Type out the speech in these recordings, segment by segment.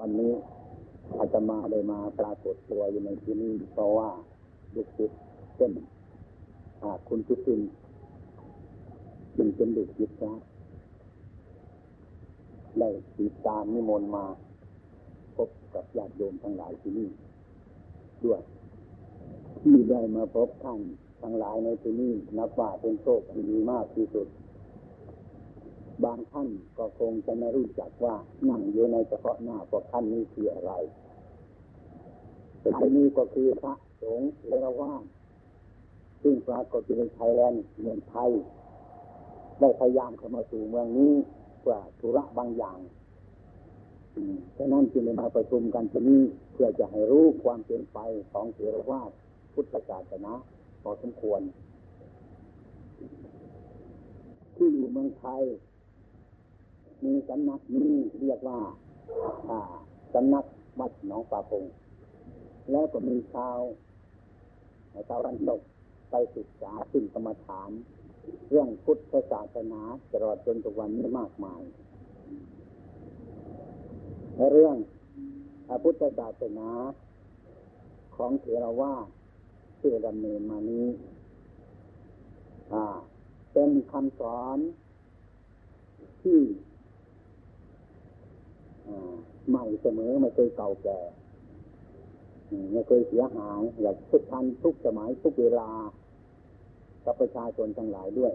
วันนี้อาตมาได้มาปรากฏตัวอยู่ในที่นี้เพราะว่าลูกศิษย์เช่นคุณจุตินจึงเป็นลูกศิษย์นะได้ติดตามนิมนต์มา พบกับญาติโยมทั้งหลายที่นี่ด้วยที่ได้มาพบท่านทั้งหลายในที่นี้นับว่าเป็นโชคที่ดีมากที่สุด บางท่านก็คงจะไม่รู้จักว่านั่งอยู่ในเฉพาะหน้าพวกท่านนี้คืออะไรท่านนี้ก็คือพระสงฆ์เทรวาสซึ่งปรากฏอยู่ในไทยแลนด์เมืองไทยได้พยายามเข้ามาสู่เมืองนี้เพื่อธุระบางอย่างฉะนั้นจึงได้มาประชุมกันที่นี้เพื่อจะให้รู้ความเป็นไปของเทรวาสพุทธศาสนาพอสมควร ที่อยู่เมืองไทย มีสำนักนี้เรียกว่าสำนักวัดหนองป่าพง แล้วก็มีชาวตะวันตกไปศึกษาสิ่งกรรมฐาน เรื่องพุทธศาสนาตลอดจนทุกวันนี้มากมายและเรื่องพระพุทธศาสนาของเถรวาทที่ดำเนินมานี้เป็นคำสอนที่ ใหม่เสมอไม่เคยเก่าแก่ไม่เคยเสียหายอยากทุกทันทุกสมัยทุกเวลากับประชาชนทั้งหลายด้วย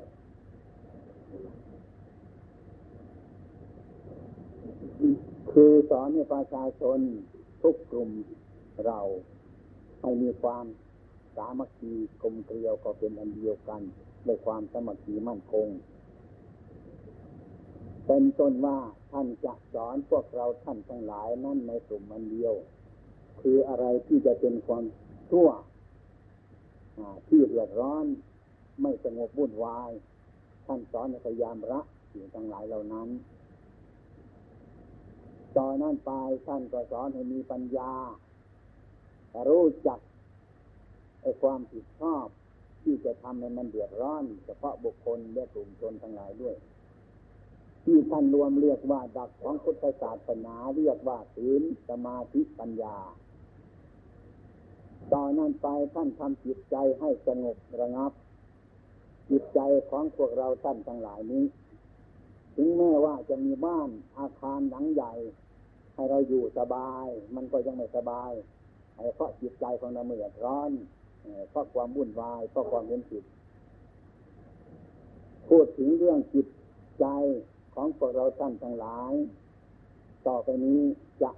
คือสอนให้ประชาชนทุกกลุ่มเราให้มีความสามัคคีกลมเกลียวก็เป็นอันเดียวกันด้วยความสามัคคีมั่นคง เป็นต้นว่า ท่านจะสอนพวกเราท่านทั้งหลายนั่นในกลุ่มอันเดียว คืออะไรที่จะเป็นความชั่วที่เดือดร้อน ไม่สงบวุ่นวาย ท่านสอนให้พยายามละสิ่งทั้งหลายเหล่านั้นต่อนนั้นไปท่านก็สอนให้มีปัญญา รู้จักไอ้ความผิดชอบ ที่จะทำให้มันเดือดร้อน เฉพาะบุคคลและกลุ่มชนทั้งหลายด้วย ที่ท่านรวมเรียกว่าดักของพุทธศาสนาเรียกว่าศีลสมาธิปัญญาต่อนนั้นไปท่านทำจิตใจให้สงบระงับ จิตใจของพวกเราท่านทั้งหลายนี้ ถึงแม้ว่าจะมีบ้านอาคารหลังใหญ่ ให้เราอยู่สบาย มันก็ยังไม่สบายเพราะจิตใจของเราเมื่อร้อนเอ่อเพราะความวุ่นวายเพราะความเห็นผิดพูดถึงเรื่องจิตใจ ของพวกเราท่านทั้งหลาย ต่อไปนี้จะ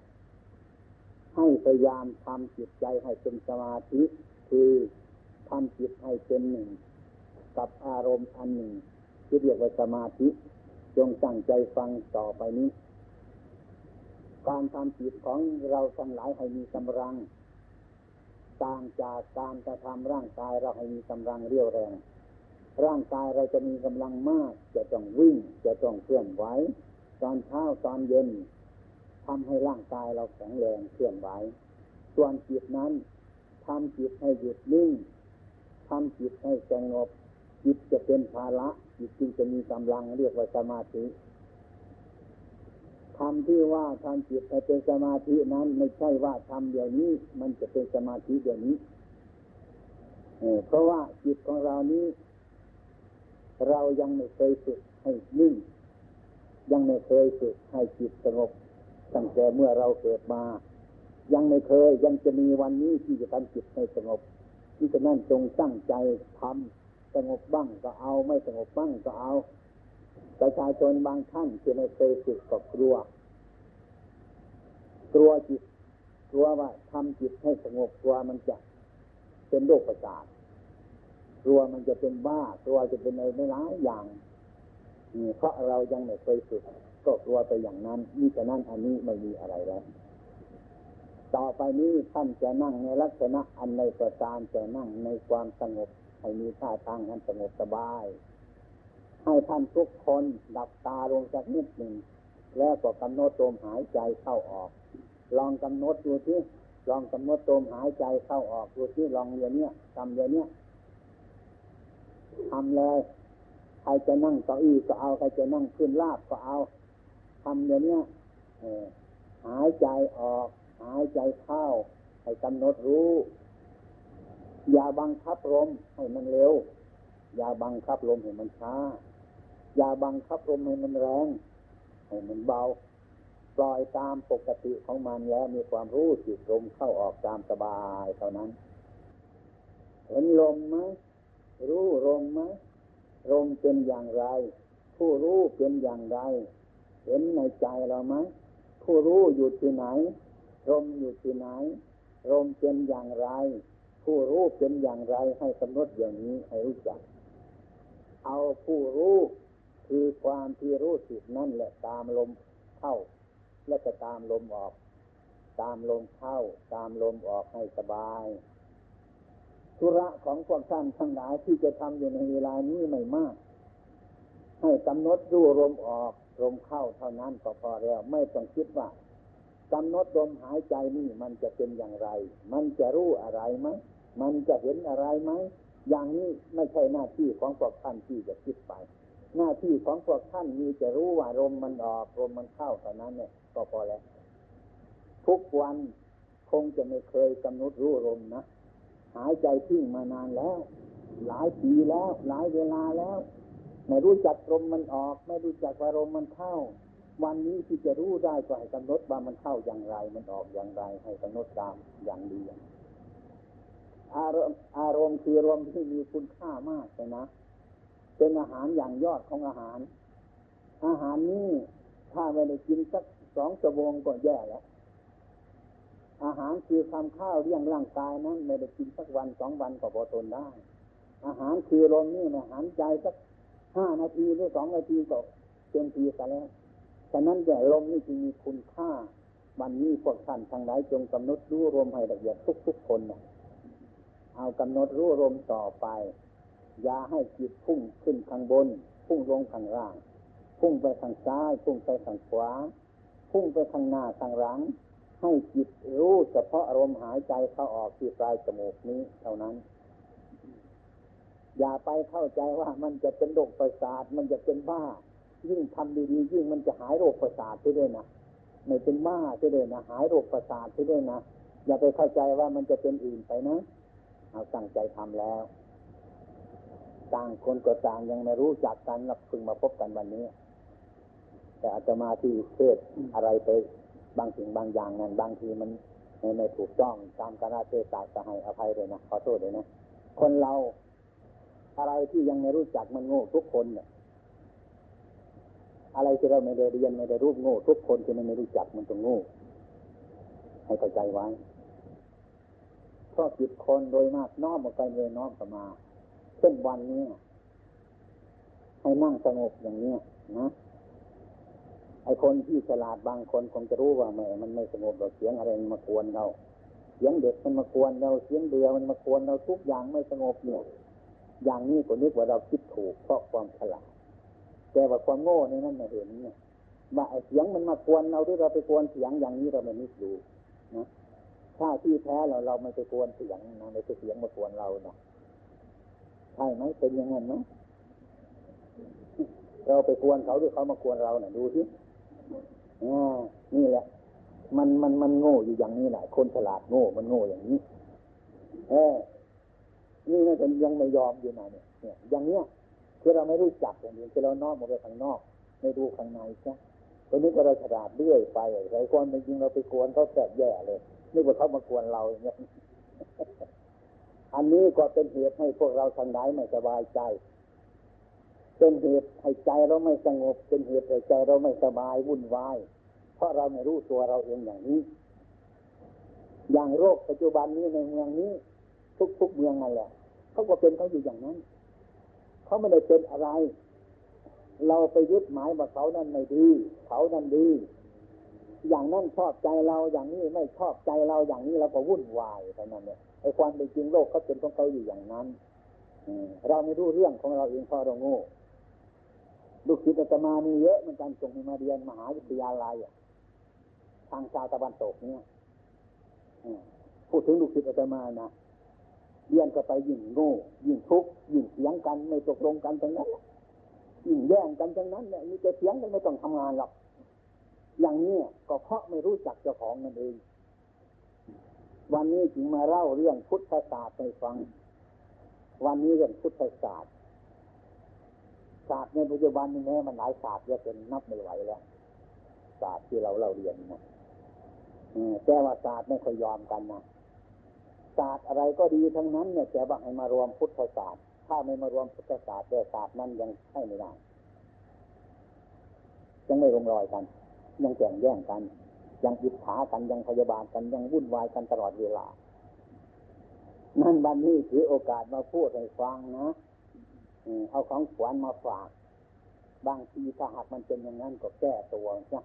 ให้พยายามทำจิตใจให้เป็นสมาธิ คือทำจิตให้เป็นหนึ่ง กับอารมณ์อันหนึ่งที่เรียกว่าสมาธิ จงตั้งใจฟังต่อไปนี้ การทำจิตของเราทั้งหลายให้มีกำลังต่างจากการกระทำร่างกายเราให้มีกำลังเรียวแรง ร่างกายเราจะมีกำลังมาก จะต้องวิ่ง จะต้องเคลื่อนไหวตอนเช้าตอนเย็นทำให้ร่างกายเราแข็งแรงเคลื่อนไหวส่วนจิตนั้นทำจิตให้หยุดนิ่งทำจิตให้สงบจิตจะเป็นภาระจิตจึงจะมีกำลังเรียกว่าสมาธิคำที่ว่าทำจิตให้เป็นสมาธินั้น ไม่ใช่ว่าทำเดี๋ยวนี้ มันจะเป็นสมาธิเดี๋ยวนี้เพราะว่าจิตของเรานี้ เรายังไม่เคยฝึกให้นิ่งยังไม่เคยฝึกให้จิตสงบตั้งแต่เมื่อเราเกิดมา ยังไม่เคยยังจะมีวันนี้ที่จะทำจิตให้สงบที่ฉะนั้นจงตั้งใจทำสงบบ้างก็เอาไม่สงบบ้างก็เอา ประชาชนบางท่านที่ไม่เคยฝึกก็กลัว กลัวจิตกลัวว่าทำจิตให้สงบกลัวมันจะเป็นโรคประสาท กลัวมันจะเป็นบ้ากลัวจะเป็นอะไรไม่หลายอย่างเพราะเรายังไม่เคยฝึกก็กลัวไปอย่างนั้นนี่ฉะนั้นอันนี้ไม่มีอะไรแล้วต่อไปนี้ท่านจะนั่งในลักษณะอันในประการจะนั่งในความสงบให้มีท่าทางอันสงบสบาย ให้ท่านทุกคนดับตาลงสักนิดหนึ่งแล้วก็กำหนดลมหายใจเข้าออก ลองกำหนดดูที่ลองกำหนดลมหายใจเข้าออกดูที่ลองเรียนเนี้ยทำเรียนเนี้ย ทำเลยใครจะนั่งเก้าอี้ก็เอาใครจะนั่งขึ้นลาบก็เอาทำเดี๋ยวนี้หาายใจออก หายใจเข้า ให้กำหนดรู้ อย่าบังคับลมให้มันเร็ว อย่าบังคับลมให้มันช้า อย่าบังคับลมให้มันแรง ให้มันเบา ปล่อยตามปกติของมันแล้วมีความรู้สึกลมเข้าออกตามสบายเท่านั้น เห็นลมไหม รู้ลมไหมลมเป็นอย่างไร ผู้รู้เป็นอย่างไร เห็นในใจเราไหมผู้รู้อยู่ที่ไหนลมอยู่ที่ไหนลมเป็นอย่างไร ผู้รู้เป็นอย่างไรให้กำหนดอย่างนี้ให้รู้จัก เอาผู้รู้คือความที่รู้สึกนั่นแหละตามลมเข้า และจะตามลมออก ตามลมเข้า ตามลมออกให้สบาย ธุระของพวกท่านทั้งหลายที่จะทำอยู่ในเวลานี้ไม่มาก ให้กำหนดรู้ลมออกลมเข้าเท่านั้นก็พอแล้ว ไม่ต้องคิดว่ากำหนดลมหายใจนี่มันจะเป็นอย่างไร มันจะรู้อะไรไหมมันจะเห็นอะไรไหมอย่างนี้ไม่ใช่หน้าที่ของพวกท่านที่จะคิดไป หน้าที่ของพวกท่านมีจะรู้ว่าลมมันออกลมมันเข้าเท่านั้นเนี่ยก็พอแล้ว ทุกวันคงจะไม่เคยกำหนดรู้ลมนะ หายใจทิ้งมานานแล้ว หลายปีแล้ว หลายเวลาแล้ว ไม่รู้จักลมมันออก ไม่รู้จักว่าลมมันเข้า วันนี้ที่จะรู้ได้ก็ให้กำหนดว่ามันเข้าอย่างไร มันออกอย่างไร ให้กำหนดตามอย่างดีอารมณ์อารมณ์คืออารมณ์ที่มีคุณค่ามากเลยนะเป็นอาหารอย่างยอดของอาหาร อาหารนี้ถ้าไม่ได้กินสักสองชั่วโมงก็แย่แล้ว อาหารคือคำข้าวเลี้ยงร่างกายนั้นไม่ได้กินสักวันสองวันก็พอทนได้ อาหารคือลมนี่อาหารใจสักห้านาทีหรือสองนาทีก็เต็มทีซะแล้วฉะนั้นแต่ลมนี่จึงมีคุณค่า วันนี้พวกท่านทางไหนจงกำหนดรู้ลมให้ละเอียดทุกๆคนนะเอากำหนดรู้ลมต่อไป อย่าให้จิตพุ่งขึ้นข้างบน พุ่งลงข้างล่าง พุ่งไปทางซ้าย พุ่งไปทางขวา พุ่งไปทางหน้าทางหลัง ให้จิตรู้เฉพาะลมหายใจเข้าออกที่ปลายจมูกนี้เท่านั้น อย่าไปเข้าใจว่ามันจะเป็นโรคประสาทมันจะเป็นบ้า ยิ่งทำดีๆยิ่งมันจะหายโรคประสาทไปด้วยนะไม่เป็นบ้าไปด้วยนะหายโรคประสาทไปด้วยนะอย่าไปเข้าใจว่ามันจะเป็นอื่นไปนะเอาตั้งใจทำแล้ว ต่างคนก็ต่างยังไม่รู้จักกันเราเพิ่งมาพบกันวันนี้ แต่อาจจะมาที่เทศอะไรไป บางสิ่งบางอย่างนั้นบางทีมันไม่ไม่ถูกต้องตามการเทศะจะให้อภัยเลยนะขอโทษเลยนะคนเราอะไรที่ยังไม่รู้จักมันโง่ทุกคนเนี่ยอะไรที่เราไม่ได้เรียนไม่ได้รู้โง่ทุกคนที่มันไม่รู้จักมันต้องโง่ให้เข้าใจไว้เพราะจิตคนโดยมากน้อมออกไปเลยน้อมเข้ามาเช่นวันนี้ให้นั่งสงบอย่างนี้นะ ไอคนที่ฉลาดบางคนคงจะรู้ว่าแม่มันไม่สงบเราเสียงอะไรมันมากวนเราเสียงเด็กมันมากวนเราเสียงเรือมันมากวนเราทุกอย่างไม่สงบเนี่ยอย่างนี้ก็นึกว่าเราคิดถูกเพราะความฉลาดแต่ว่าความโง่ในนั้นม่เห็นเนี่ยว่าไอเสียงมันมากวนเราที่เราไปกวนเสียงอย่างนี้เราไม่นึกดูนะถ้าที่แท้เราเราไม่ไปกวนเสียงนะไม่ไปเสียงมากวนเราเนาะใช่ไหมเป็นย่างนั้นไหมเราไปกวนเขาหรือเขามากวนเราเนะ่ยดูสิ อ่านี่แหละ มันมันมันโง่อยู่อย่างนี้แหละคนฉลาดโง่มันโง่อย่างนี้ เออนี่น่าจะยังไม่ยอมอยู่นะเนี่ยเนี่ย อย่างเนี้ยคือเราไม่รู้จักอย่างนี้คือเรานอกมาไปข้างนอก ไม่ดูข้างในใช่ตอนนี้ก็เราฉลาดเรื่อยไปไอ้คนจริงเราไปกวนเขาแสบแย่เลยนี่ว่าเขามากวนเราอย่างเงี้ยอันนี้ก็เป็นเหตุให้พวกเราทางไหนไม่สบายใจ เป็นเหตุให้ใจเราไม่สงบ เป็นเหตุให้ใจเราไม่สบายวุ่นวาย เพราะเราไม่รู้ตัวเราเองอย่างนี้ อย่างโรคปัจจุบันนี้ในเมืองนี้ ทุกๆเมืองนั่นแหละเขาก็เป็นเขาอยู่อย่างนั้นเขาไม่ได้เป็นอะไร เราไปยึดหมายว่าเขานั้นไม่ดีเขานั้นดี อย่างนั้นชอบใจเราอย่างนี้ไม่ชอบใจเราอย่างนี้เราก็วุ่นวายเท่านั้นเนี่ยไอ้ความเป็นจริงโลกเขาเป็นของเขาอยู่อย่างนั้นเราไม่รู้เรื่องของเราเองเพราะเราโง่ ลูกศิษย์อาตมามีเยอะเหมือนกันส่งมาเรียนมหาวิทยาลัยทางชาวตะวันตกเนี่ยพูดถึงลูกศิษย์อาตมานะเรียนก็ไปยิ่งโง่ยิ่งทุกข์ยิ่งเสียงกันไม่ตกลงกันทั้งนั้นยิ่งแย่งกันทั้งนั้นเนี่ยมีแต่เสียงกันไม่ต้องทำงานหรอกอย่างนี้ก็เพราะไม่รู้จักเจ้าของนั่นเอง วันนี้จึงมาเล่าเรื่องพุทธศาสตร์ให้ฟัง วันนี้เรื่องพุทธศาสตร์ ศาสตร์ในปัจจุบันนี้แม้มันหลายศาสตร์เยอะจนนับไม่ไหวแล้วศาสตร์ที่เราเราเรียนนะแต่ว่าศาสตร์ไม่ค่อยยอมกันนะศาสตร์อะไรก็ดีทั้งนั้นเนี่ยแต่ว่าให้มารวมพุทธศาสตร์ ถ้าไม่มารวมพุทธศาสตร์แต่ศาสตร์นั้นยังใช่ไม่ได้ยังไม่ลงรอยกัน ยังแข่งแย่งกัน ยังอิจฉากันยังพยาบาลกันยังวุ่นวายกันตลอดเวลา นั่นวันนี้ถือโอกาสมาพูดให้ฟังนะ เอาของขวัญมาฝาก บางทีถ้าหากมันเป็นอย่างนั้นก็แก้ตัวนะ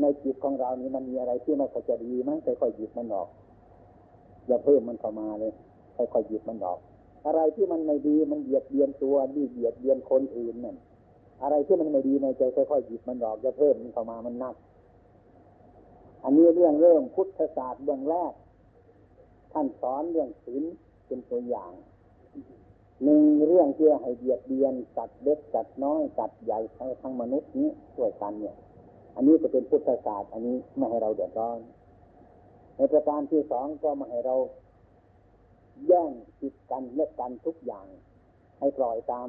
ในจิตของเรานี้มันมีอะไรที่ไม่ค่อยจะดีมั้งค่อยๆหยิบมันออก อย่าเพิ่มมันเข้ามาเลยค่อยๆหยิบมันออก อะไรที่มันไม่ดีมันเบียดเบียนตัวดีเบียดเบียนคนอื่นนั่นอะไรที่มันไม่ดีในใจค่อยๆหยิบมันออกอย่าเพิ่มมันเข้ามามันนัก อันนี้เรื่องเริ่มพุทธศาสตร์เบื้องแรก ท่านสอนเรื่องศีลเป็นตัวอย่าง หนึ่งเรื่องที่ให้เบียดเบียนสัตว์เล็กสัตว์น้อยสัตว์ใหญ่ทั้งมนุษย์นี้ช่วยกันเนี่ย อันนี้จะเป็นพุทธศาสตร์อันนี้ไม่ให้เราเดือดร้อน ในประการที่สองก็ไม่ให้เราแย่งจิตกันเลิกกันทุกอย่าง ให้ปล่อยตาม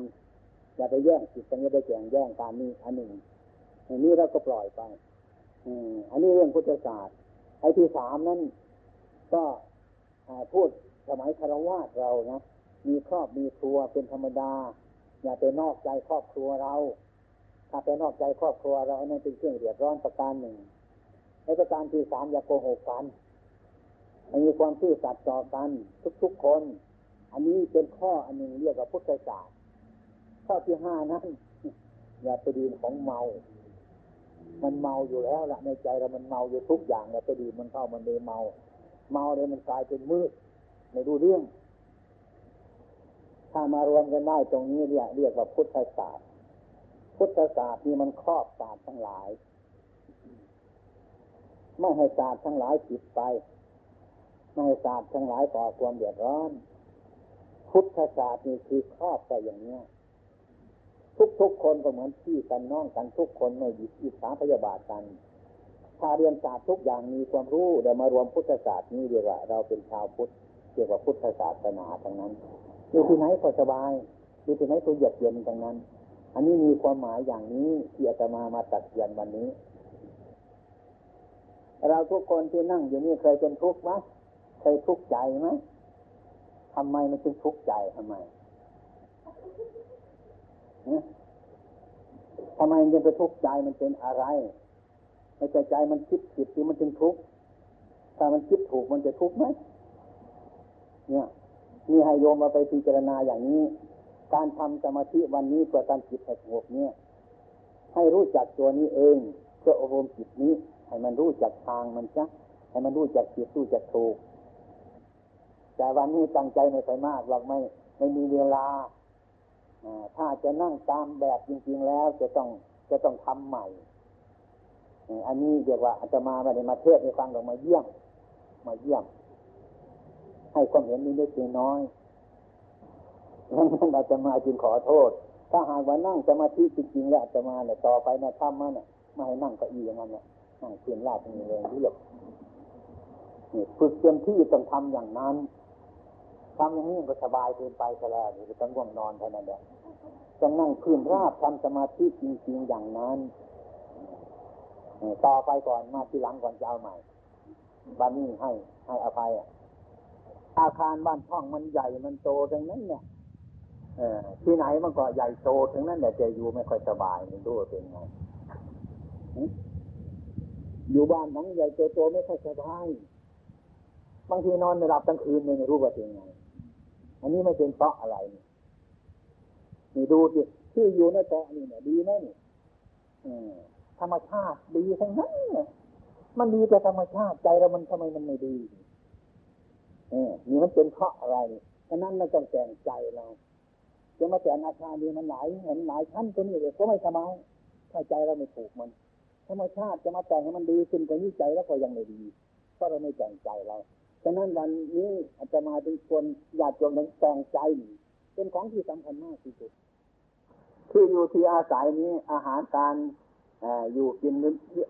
อย่าไปแย่งจิตกันอย่าไปแย่งแย่งการนี้อันหนึ่งอันนี้เราก็ปล่อยไปอืมอันนี้เรื่องพุทธศาสตร์ไอ้ที่สามนั้นก็พูดสมัยคารวะเรานะ มีครอบมีครัวเป็นธรรมดา อย่าไปนอกใจครอบครัวเรา ถ้าไปนอกใจครอบครัวเราอันนั้นเป็นเครื่องเดือดร้อนประการหนึ่งในประการที่สามอย่าโกหกกันมีความซื่อสัตย์ต่อกันทุกๆคน อันนี้เป็นข้ออันหนึ่งเรียกว่าพุทธศาสตร์ข้อที่ห้านั้นอย่าไปดื่มของเมา มันเมาอยู่แล้วละในใจเรามันเมาอยู่ทุกอย่างอย่าไปดื่มมันเข้ามันเลยเมา เมาเลยมันกลายเป็นมืดไม่รู้เรื่อง ถ้ามารวมกันได้ตรงนี้เรียกเรียกว่าพุทธศาสตร์ พุทธศาสตร์นี่มันครอบศาสตร์ทั้งหลาย ไม่ให้ศาสตร์ทั้งหลายผิดไป ไม่ให้ศาสตร์ทั้งหลายก่อความเดือดร้อน พุทธศาสตร์นี่คือครอบไปอย่างเนี้ยทุกๆคนก็เหมือนพี่กันน้องกันทุกคนไม่ยิอิจฉาพยาบาทกันถ้าเรียนศาสตร์ทุกอย่างมีความรู้เดี๋ยวมารวมพุทธศาสตร์นี้เรียกว่าเราเป็นชาวพุทธเกี่ยวกับพุทธศาสนาทั้งนั้น อยู่ที่ไหนก็สบายอยู่ที่ไหนก็เยือกเย็นทั้งนั้น อันนี้มีความหมายอย่างนี้ที่อาตมามาตัดเยียนวันนี้ เราทุกคนที่นั่งอยู่นี่เคยเป็นทุกข์ไหมเคยทุกข์ใจไหมทำไมมันจึงทุกข์ใจทำไมทำไมมันจะไปทุกข์ใจมันเป็นอะไรในใจใจมันคิดผิดที่มันจึงทุกข์ถ้ามันคิดถูกมันจะทุกข์ไหมเนี่ย มีให้โยมมาไปพิจารณาอย่างนี้ การทำสมาธิวันนี้เพื่อการจิตให้สงบเนี่ย ให้รู้จักตัวนี้เองเพื่ออบรมจิตนี้ ให้มันรู้จักทางมันจ้ะให้มันรู้จักจิตรู้จักถูก แต่วันนี้ตั้งใจไม่ค่มากหรอกไม่ไม่มีเวลาถ้าจะนั่งตามแบบจริง ๆ แล้วจะต้องจะต้องทำใหม่ อันนี้เรียกว่าอาจจะมาไม่ได้มาเทศในฟังหรอกมาเยี่ยม มาเยี่ยม ให้ความเห็นนิดๆน้อยนั้นอาจะมาจึงขอโทษ ถ้าหากว่านั่งสมาธิจริงๆแล้วจะมาเนี่ยต่อไปนะทำมาเนี่ยไม่ให้นั่งก็อีอย่างนั้นเนี่ยนั่งเพียนลาบมีเลยเรียบนี่ฝึกเต็มที่ต้องทำอย่างนั้นทำอย่างนี้ก็สบายเกินไปซะแล้วนี่ต้องง่วงนอนเท่านั้นแหละต้องนั่งพื้นราบทำสมาธิจริงๆอย่างนั้นต่อไปก่อนมาทีหลังก่อนจะเอาใหม่บันนี้ให้ให้อภัยอะ อาคารบ้านช่องมันใหญ่มันโตทั้งนั้นเนี่ยเออที่ไหนมันก็ใหญ่โตทั้งนั้นแต่จะอยู่ไม่ค่อยสบายมันรู้ว่าเป็นไงอยู่บ้านหลังใหญ่โตโตไม่ค่อยสบายบางทีนอนไม่หลับทั้งคืนไม่รู้ว่าเป็นไง อันนี้ไม่เป็นเพราะอะไรนี่นดูสิที่อยู่ในเกาะนี่เนี่ยดีไหมนี่ธรรมชาติดีทั้งนั้นเนี่ยมันดีแต่ธรรมชาติใจเรามันทำไมมันไม่ดี เออนี่มันเป็นเพราะอะไรฉะนั้นเราต้องแต่งใจเราจะมาแต่งอาคารนี้มันหลายเห็นหลายชั้นตัวนี้เลยก็ไม่สบายถ้าใจเราไม่ถูกมันธรรมชาติจะมาแต่งให้มันดีขึ้นกว่านี้ใจแล้วก็ยังไม่ดีเพราะเราไม่แต่งใจเราฉะนั้นวันนี้อาจจะมาเป็นคนอยากจงแต่งใจเป็นของที่สำคัญมากที่สุดที่อยู่ที่อาศัยนี้อาหารการออยู่กิน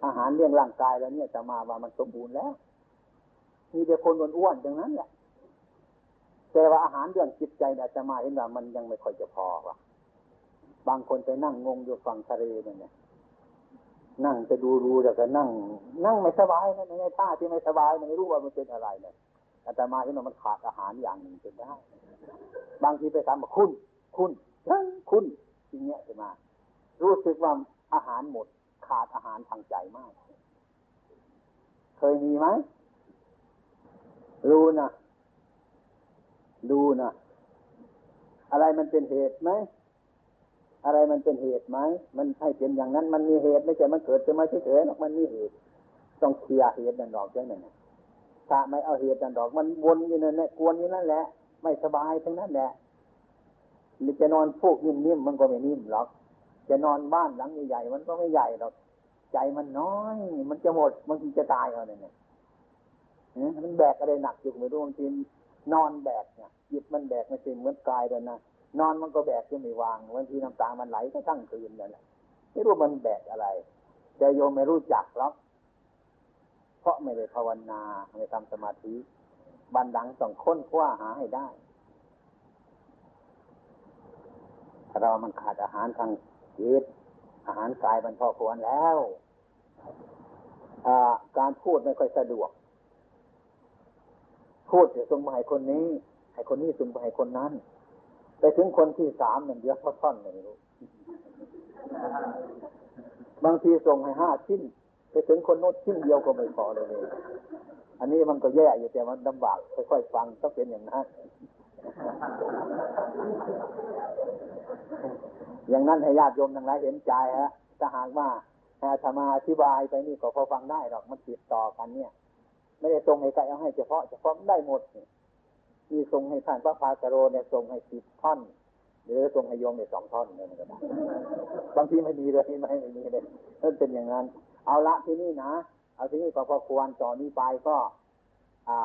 อาหารเลี้ยงร่างกายแล้วเนี่ยจะมาว่ามันสมบูรณ์แล้ว มีแต่คนอ้วนๆอย่างนั้นแหละแต่ว่าอาหารเรื่องจิตใจเนี่ยจะมาเห็นว่ามันยังไม่ค่อยจะพอว่ะ บางคนไปนั่งงงอยู่ฝั่งทะเลเนี่ยนั่งไปดูรูแล้วก็นั่ง นั่งไม่สบายนะในท่าที่ไม่สบายไม่รู้ว่ามันเป็นอะไรเนี่ยอาตมาเห็นว่ามันขาดอาหารอย่างหนึ่งเป็นได้ บางทีไปถามว่าคุณ คุณคุณอย่างเงี้ยจะมา รู้สึกว่าอาหารหมด ขาดอาหารทางใจมาก เคยมีไหม รู้นะดูนะอะไรมันเป็นเหตุไหมอะไรมันเป็นเหตุไหมมันให้เป็นอย่างนั้น มันมีเหตุไม่ใช่มันเกิดจะมาเฉยๆหรอกมันมีเหตุ ต้องเคลียร์เหตุนั่นดอกจังนั้นถ้าไม่เอาเหตุนั่นดอก มันวนอยู่นั่นแหละกวนอยู่นั่นแหละ ไม่สบายทั้งนั้นแหละหรือจะนอนพวกนิ่มๆมันก็ไม่นิ่มหรอก จะนอนบ้านหลังใหญ่ๆมันก็ไม่ใหญ่หรอก ใจมันน้อย มันจะหมดมันจะตายเอาเนี่ย มันแบกอะไรหนักอยู่ไม่รู้บางทีนอนแบกเนี่ยจิตมันแบกไม่ใช่เหมือนกายเลยนะนอนมันก็แบกจะไม่วางบางทีน้ำตามันไหลก็ทั้งคืนนั่นแหละไม่รู้มันแบกอะไร แต่โยมไม่รู้จักหรอกเพราะไม่ได้ภาวนาไม่ทำสมาธิบันดังต้องค้นคว้าหาให้ได้ เรามันขาดอาหารทางจิตอาหารกายมันพอควรแล้วการพูดไม่ค่อยสะดวก พูดจะส่งมาให้คนนี้ให้คนนี้ส่งไปให้คนนั้น ไปถึงคนที่สามหนึ่งเดียวท่อนหนึ่งรู้บางทีส่งให้ห้าชิ้น ไปถึงคนโน้นชิ้นเดียวก็ไม่พอเลยอันนี้มันก็แย่อยู่แต่มันลำบากค่อยๆฟังต้องเป็นอย่างนั้นอย่างนั้นให้ญาติโยมทั้งหลายเห็นใจฮะถ้าหากว่าธรรมาอธิบายไปนี่ก็พอฟังได้หรอกมันติดต่อกันเนี่ย ไม่ได้ส่งให้ใครเอาให้เฉพาะเฉพาะได้หมดที่ส่งให้ท่านพระพากโรเนี่ยส่งให้สิบท่อนหรือส่งให้โยมเนี่ยสองท่อนเนี่ยมันก็ได้บางทีไม่มีเลยไม่ไม่มีเลยนั่นเป็นอย่างนั้น เอาละที่นี่นะเอาที่นี่ก็พอควรต่อนนี้ไปก็ อ่า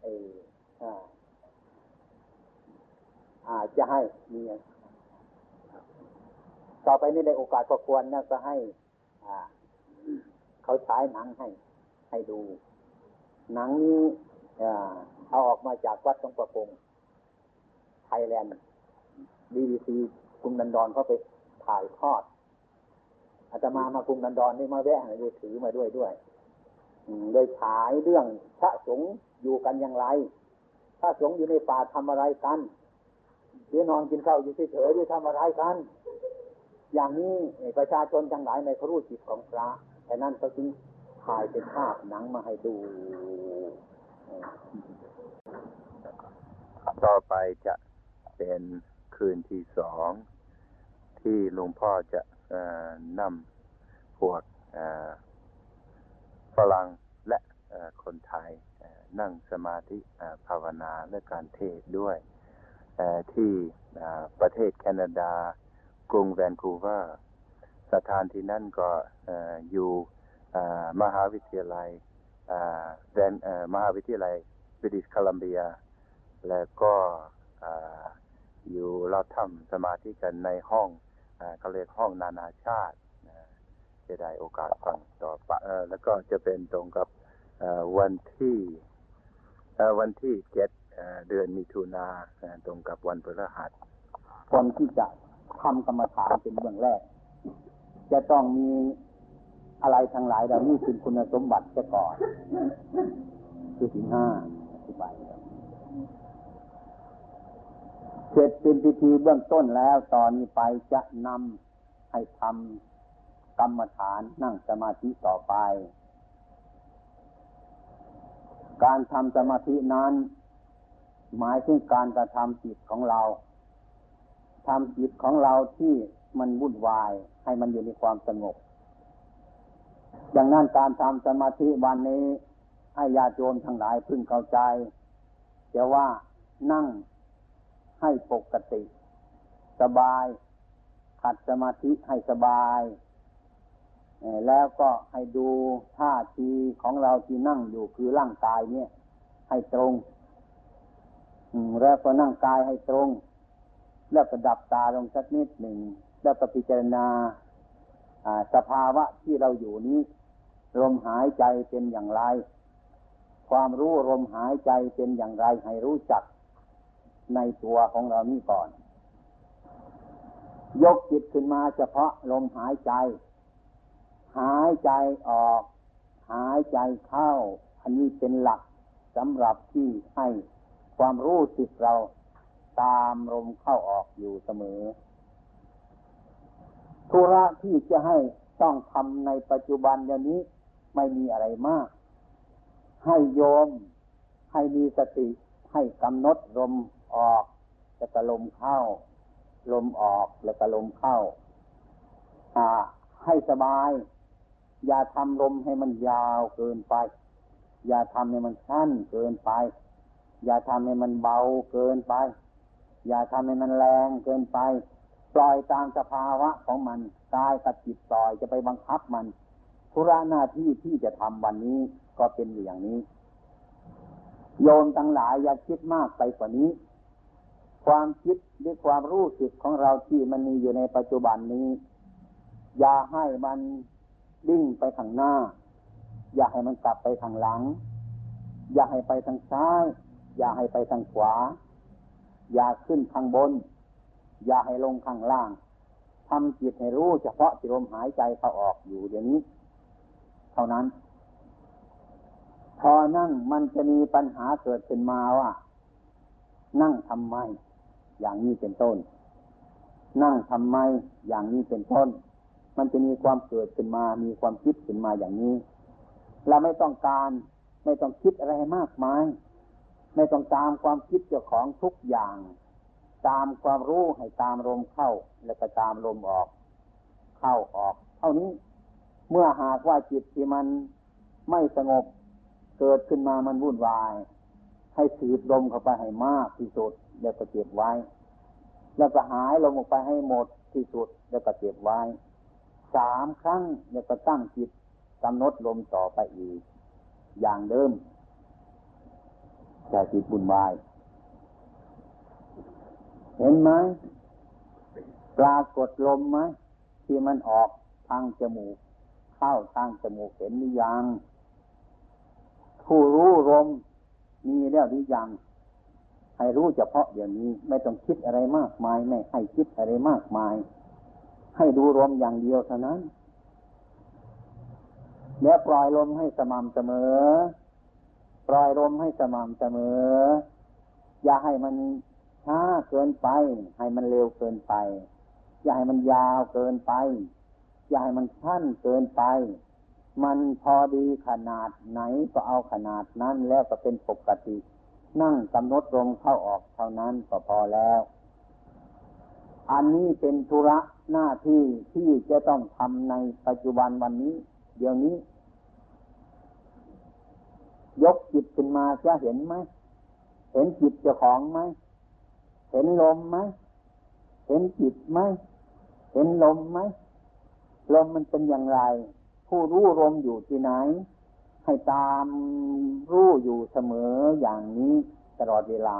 ไออ่าจะให้มีต่อไปนี่ในโอกาสพอควรนะก็ให้ อ่า เขาฉายหนังให้ ให้ดู หนังนี้เอาออกมาจากวัดตรงประกงไทยแลนด์บีบีซีกรุงนันดอนเขาไปถ่ายทอดอาตมามากรุงนันดอนนี่มาแวะเลยถือมาด้วยด้วยเลยฉายเรื่องพระสงฆ์อยู่กันอย่างไร พระสงฆ์อยู่ในป่าทำอะไรกันหรือนอนกินข้าวอยู่เฉยๆหรือทำอะไรกัน อย่างนี้ประชาชนทั้งหลายในเขารู้จิตของพระแต่นั้นเขาจึงถ่ายเป็นภาพหนังมาให้ดู ต่อไปจะเป็นคืนที่สอง ที่หลวงพ่อจะนำพวกฝรั่งและคนไทยนั่งสมาธิภาวนาและการเทศด้วยที่ประเทศแคนาดา กรุงแวนคูเวอร์ สถานที่นั่นก็อยู่มหาวิทยาลัย แวนมหาวิทยาลัยบริติชโคลัมเบีย และก็อยู่เราทำสมาธิกันในห้องเขาเรียกห้องนานาชาติจะได้โอกาสฟังต่อไปแล้วก็จะเป็นตรงกับวันที่วันที่เจ็ดเดือนมิถุนาตรงกับวันพฤหัสคนที่จะทำกรรมฐานเป็นเบื้องแรก จะต้องมี อะไรทั้งหลายเหล่านี้เป็นคุณสมบัติจะก่อนคือสิงห้าอธิบายเสร็จเป็นพิธีเบื้องต้นแล้วตอนนี้ไปจะนำให้ทำกรรมฐานนั่งสมาธิต่อไป การทำสมาธินั้น หมายถึงการกระทำจิตของเราทำจิตของเราที่มันวุ่นวายให้มันอยู่ในความสงบ ดังนั้นการทำสมาธิวันนี้ให้ญาติโยมทั้งหลายพึงเข้าใจจะว่านั่งให้ปกติ สบาย ขัดสมาธิให้สบาย แล้วก็ให้ดูท่าทีของเราที่นั่งอยู่คือร่างกายเนี่ย ให้ตรงแล้วก็นั่งกายให้ตรง แล้วก็ดับตาลงสักนิดหนึ่ง แล้วก็พิจารณา สภาวะที่เราอยู่นี้ ลมหายใจเป็นอย่างไร ความรู้ลมหายใจเป็นอย่างไรให้รู้จักในตัวของเรานี้ก่อน ยกจิตขึ้นมาเฉพาะลมหายใจ หายใจออก หายใจเข้า อันนี้เป็นหลักสำหรับที่ให้ความรู้สึกเราตามลมเข้าออกอยู่เสมอ ธุระที่จะให้ต้องทำในปัจจุบันเดี๋ยวนี้ไม่มีอะไรมาก ให้โยม ให้มีสติ ให้กำหนดลมออกแล้วก็ลมเข้า ลมออกแล้วก็ลมเข้าอ่าให้สบาย อย่าทำลมให้มันยาวเกินไป อย่าทำให้มันสั้นเกินไป อย่าทำให้มันเบาเกินไป อย่าทำให้มันแรงเกินไป ปล่อยตามสภาวะของมันกายกับจิตปล่อยจะไปบังคับมันธุระหน้าที่ที่จะทำวันนี้ก็เป็นอย่างนี้ โยมทั้งหลายอย่าคิดมากไปกว่านี้ ความคิดหรือความรู้สึกของเราที่มันมีอยู่ในปัจจุบันนี้ อย่าให้มันดิ้งไปข้างหน้า อย่าให้มันกลับไปทางหลัง อย่าให้ไปทางซ้าย อย่าให้ไปทางขวา อย่าขึ้นข้างบน อย่าให้ลงข้างล่างทำจิตให้รู้เฉพาะที่ลมหายใจเข้าออกอยู่เดี๋ยวนี้ เท่านั้น พอนั่งมันจะมีปัญหาเกิดขึ้นมาว่า นั่งทำไม อย่างนี้เป็นต้น นั่งทำไม อย่างนี้เป็นต้น มันจะมีความเกิดขึ้นมา มีความคิดขึ้นมาอย่างนี้ เราไม่ต้องการ ไม่ต้องคิดอะไรมากมาย ไม่ต้องตามความคิดเจ้าของทุกอย่าง ตามความรู้ให้ตามลมเข้า แล้วก็ตามลมออก เข้าออก เท่านี้ เมื่อหากว่าจิตที่มันไม่สงบ เกิดขึ้นมามันวุ่นวาย ให้สูดลมเข้าไปให้มากที่สุด แล้วก็เก็บไว้ แล้วก็หายลมออกไปให้หมดที่สุด แล้วก็เก็บไว้สามครั้งแล้วก็ตั้งจิตกำหนดลมต่อไปอีก อย่างเดิมแต่จิตบุญวาย เห็นไหมปรากฏลมไหมที่มันออกทางจมูก เข้าทางจมูกเห็นหรือยังผู้รู้ลมมีแล้วหรือยังให้รู้เฉพาะเดี๋ยวนี้ ไม่ต้องคิดอะไรมากมาย ไม่ให้คิดอะไรมากมาย ให้ดูลมอย่างเดียวเท่านั้นแล้วปล่อยลมให้สม่ำเสมอ ปล่อยลมให้สม่ำเสมอ อย่าให้มัน ช้าเกินไป ให้มันเร็วเกินไป อย่าให้มันยาวเกินไป อย่าให้มันสั้นเกินไป มันพอดีขนาดไหนก็เอาขนาดนั้นแล้วก็เป็นปกติ นั่งกำหนดลมเข้าออกเท่านั้นก็พอแล้ว อันนี้เป็นธุระหน้าที่ที่จะต้องทำในปัจจุบันวันนี้ เดี๋ยวนี้ ยกจิตขึ้นมาจะเห็นไหมเห็นจิตเจ้าของไหม เห็นลมไหมเห็นจิตไหมเห็นลมไหมลมมันเป็นอย่างไร ผู้รู้ลมอยู่ที่ไหน ให้ตามรู้อยู่เสมออย่างนี้ตลอดเวลา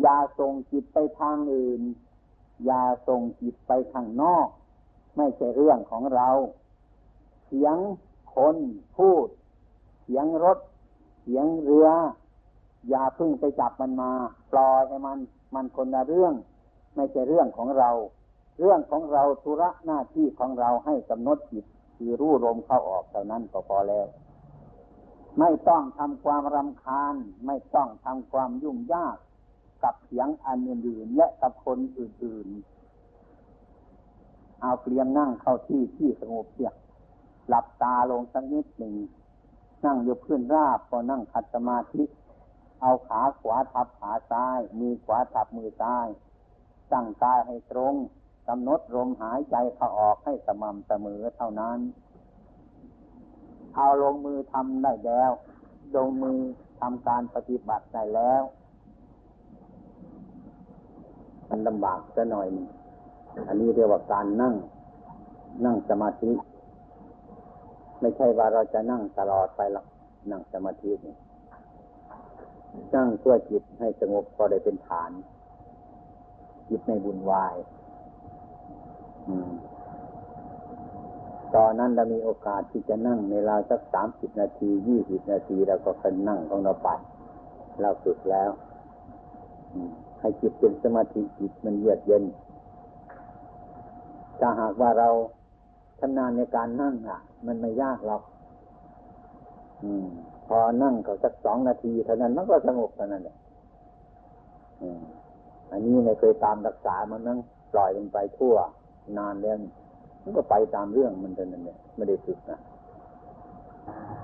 อย่าส่งจิตไปทางอื่น อย่าส่งจิตไปข้างนอก ไม่ใช่เรื่องของเรา เสียงคนพูด เสียงรถ เสียงเรือ อย่าพึ่งไปจับมันมา ปล่อยให้มัน มันคนละเรื่อง ไม่ใช่เรื่องของเรา เรื่องของเราธุระหน้าที่ของเราให้กำหนดจิตคือรู้ลมเข้าออกเท่านั้นก็พอแล้ว ไม่ต้องทำความรำคาญ ไม่ต้องทำความยุ่งยากกับเสียงอันอื่นๆและกับคนอื่นๆ เอาเตรียมนั่งเข้าที่ที่สงบเสียหลับตาลงสักนิดหนึ่ง นั่งอยู่พื้นราบก็นั่งขัดสมาธิ เอาขาขวาทับขาซ้าย มือขวาทับมือซ้าย ตั้งกายให้ตรงกำหนดลมหายใจเข้าออกให้สม่ำเสมอเท่านั้น เอาลงมือทำได้แล้วลงมือทำการปฏิบัติได้แล้วมันลำบากซะหน่อยอันนี้เรียกว่าการนั่ง นั่งสมาธิ ไม่ใช่ว่าเราจะนั่งตลอดไปหรอกนั่งสมาธินี่ นั่งเพื่อจิตให้สงบพอได้เป็นฐาน จิตในบุญวายตอนนั้นเรามีโอกาสที่จะนั่งในราวสักสามสิบนาทียี่สิบนาทีเราก็คันนั่งของเราไปเราฝึกแล้วให้จิตเป็นสมาธิจิตมันเยือกเย็นถ้าหากว่าเราชำนาญในการนั่งอะ มันไม่ยากหรอก อ พอนั่งก็สักสองนาทีเท่านั้นมันก็สงบเท่านั้นแหละอันนี้ไม่เคยตามรักษามันนั่งปล่อยมันไปทั่วนานแล้วมันก็ไปตามเรื่องมันเท่านั้นเนี่ยไม่ได้ฝึกนะ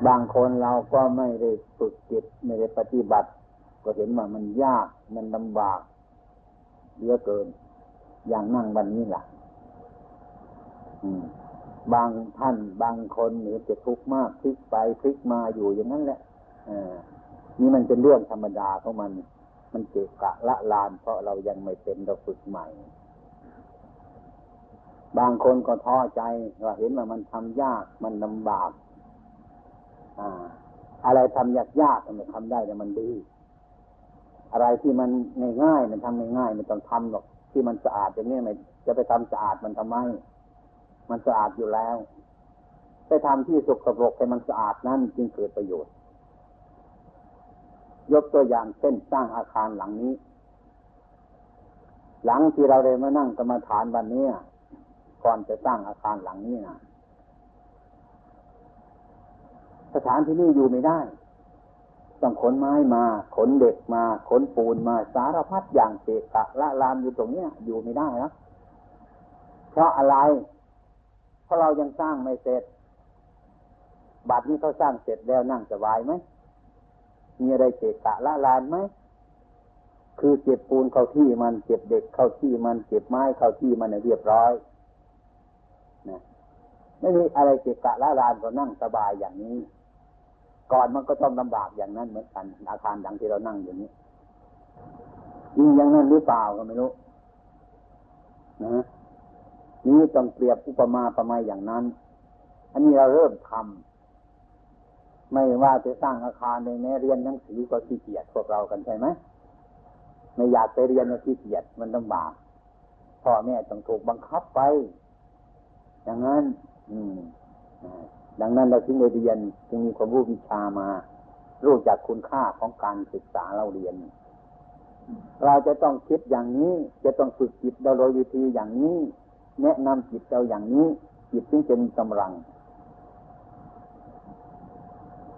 บางคนเราก็ไม่ได้ฝึกจิตไม่ได้ปฏิบัติ ก็เห็นว่ามันยากมันลำบากเยอะเกิน อย่างนั่งวันนี้ล่ะ บางท่านบางคนเนี่ยจะทุกข์มากพลิกไปพลิกมาอยู่อย่างนั้นแหละนี่มันเป็นเรื่องธรรมดาของมัน มันเกะกะละลาน เพราะเรายังไม่เป็นเราฝึกใหม่ บางคนก็ท้อใจว่าเห็นว่ามันทำยากมันลำบาก อ่า อะไรทำยากยากมันทำได้แต่มันดี อะไรที่มันง่ายๆมันทำง่ายๆมันต้องทำหรอกที่มันสะอาดอย่างนี้ไม่จะไปทำสะอาดมันทำไม มันสะอาดอยู่แล้ว ไปทำที่สกปรกให้มันสะอาดนั่นจึงเกิดประโยชน์ ยกตัวอย่างเช่นสร้างอาคารหลังนี้ หลังที่เราเลยมานั่งกรรมฐานวันนี้ก่อนจะสร้างอาคารหลังนี้นะสถานที่นี่อยู่ไม่ได้ ต้องขนไม้มา ขนเด็กมา ขนปูนมา สารพัดอย่างเกะกะละลามอยู่ตรงนี้อยู่ไม่ได้นะเพราะอะไร ราะเรายังสร้างไม่เสร็จบัดนี้เขาสร้างเสร็จแล้วนั่งสบายไหมมีอะไรเกะกะละลานไหมคือเก็บปูนเข้าที่มันเก็บเด็กเข้าที่มันเก็บไม้เข้าที่มันเรียบร้อยนะไม่มีอะไรเกะกะละลานก็นั่งสบายอย่างนี้ ก่อนมันก็ต้องลำบากอย่างนั้นเหมือนกันอาคารดังที่เรานั่งอยู่นี้ยิ่งอย่างนั้นหรือเปล่าก็ไม่รู้นะ นี้ต้องเปรียบอุปมาประมาอย่างนั้น อันนี้เราเริ่มทำไม่ว่าจะสร้างอาคารในแม้เรียนหนังสือก็ขี้เกียจพวกเรากันใช่ไหมไม่อยากไปเรียนก็ขี้เกียจมันลำบากพ่อแม่ต้องถูกบังคับไป อย่างนั้น อืมดังนั้นเราจึงได้เรียนจึงมีความรู้วิชามา รู้จักคุณค่าของการศึกษาเราเรียน เราจะต้องคิดอย่างนี้ จะต้องฝึกจิตโดยวิธีอย่างนี้ แนะนำจิตเราอย่างนี้ จิตจึงจะมีกำลัง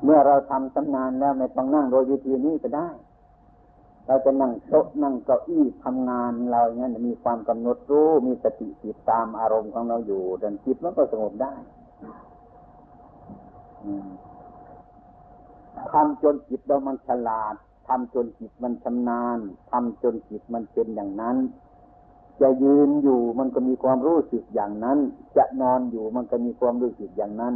เมื่อเราทำสำนานแล้วไม่ต้องนั่งโดยวิธีนี้ก็ได้ เราจะนั่งโต๊ะนั่งเก้าอี้ทำงานเราอย่างนั้นมีความกำหนดรู้มีสติติดตามอารมณ์ของเราอยู่ดันจิตมันก็สงบได้ทำจนจิตเรามันฉลาดทำจนจิตมันชำนาญทำจนจิตมันเป็นอย่างนั้น จะยืนอยู่มันก็มีความรู้สึกอย่างนั้น จะนอนอยู่มันก็มีความรู้สึกอย่างนั้น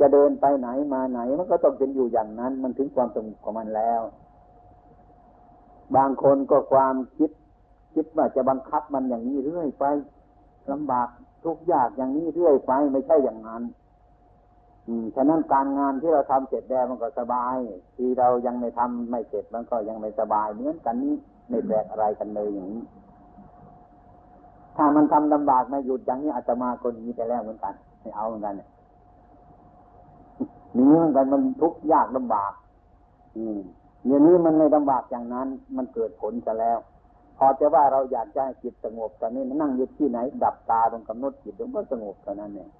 จะเดินไปไหนมาไหนมันก็ต้องเป็นอยู่อย่างนั้น มันถึงความสงบของมันแล้ว บางคนก็ความคิด คิดว่าจะบังคับมันอย่างนี้เรื่อยไปลำบากทุกยากอย่างนี้เรื่อยไปไม่ใช่อย่างนั้น อืมฉะนั้นการงานที่เราทำเสร็จแล้วมันก็สบาย ที่เรายังไม่ทำไม่เสร็จมันก็ยังไม่สบายเหมือนกันนี้ไม่แปลกอะไรกันเลยอย่างนี้ ถ้ามันทำลำบากไม่หยุดอย่างนี้อาตมาก็หนีไปแล้วเหมือนกันไม่เอาเหมือนกันเนี่ยหนีเหมือนกันมันทุกข์ยากลำบาก อืมอย่างนี้มันไม่ลำบากอย่างนั้น มันเกิดผลจะแล้ว พอจะว่าเราอยากจะให้จิตสงบตอนนี้มันนั่งอยู่ที่ไหน ดับตาตรงกำหนดจิตมันก็สงบเท่านั้นเอง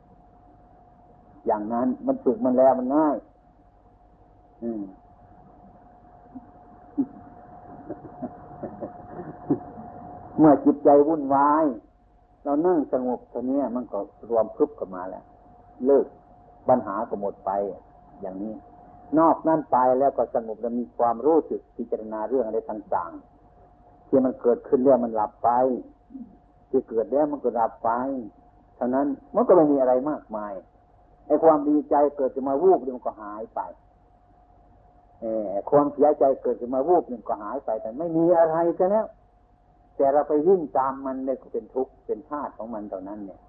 อย่างนั้นมันฝึกมันแล้วมันง่าย อืมเมื่อจิตใจวุ่นวาย เรานั่งสงบตัวนี้มันก็รวมพึบกันมาแล้ว เลิกปัญหาก็หมดไปอย่างนี้ นอกนั่นไปแล้วก็สงบแล้วมีความรู้สึกพิจารณาเรื่องอะไรต่างๆ ที่มันเกิดขึ้นแล้วมันหลับไป ที่เกิดแล้วมันก็หลับไปเท่านั้นมันก็ไม่มีอะไรมากมายไอ้ความดีใจเกิดขึ้นมาวูบมันก็หายไปเออความเสียใจเกิดขึ้นมาวูบหนึ่งก็หายไปแต่ไม่มีอะไรกันแล้ว แต่เราไปวิ่งตามมันเนี่ยก็เป็นทุกข์เป็นธาตุของมันตอนนั้นเนี่ย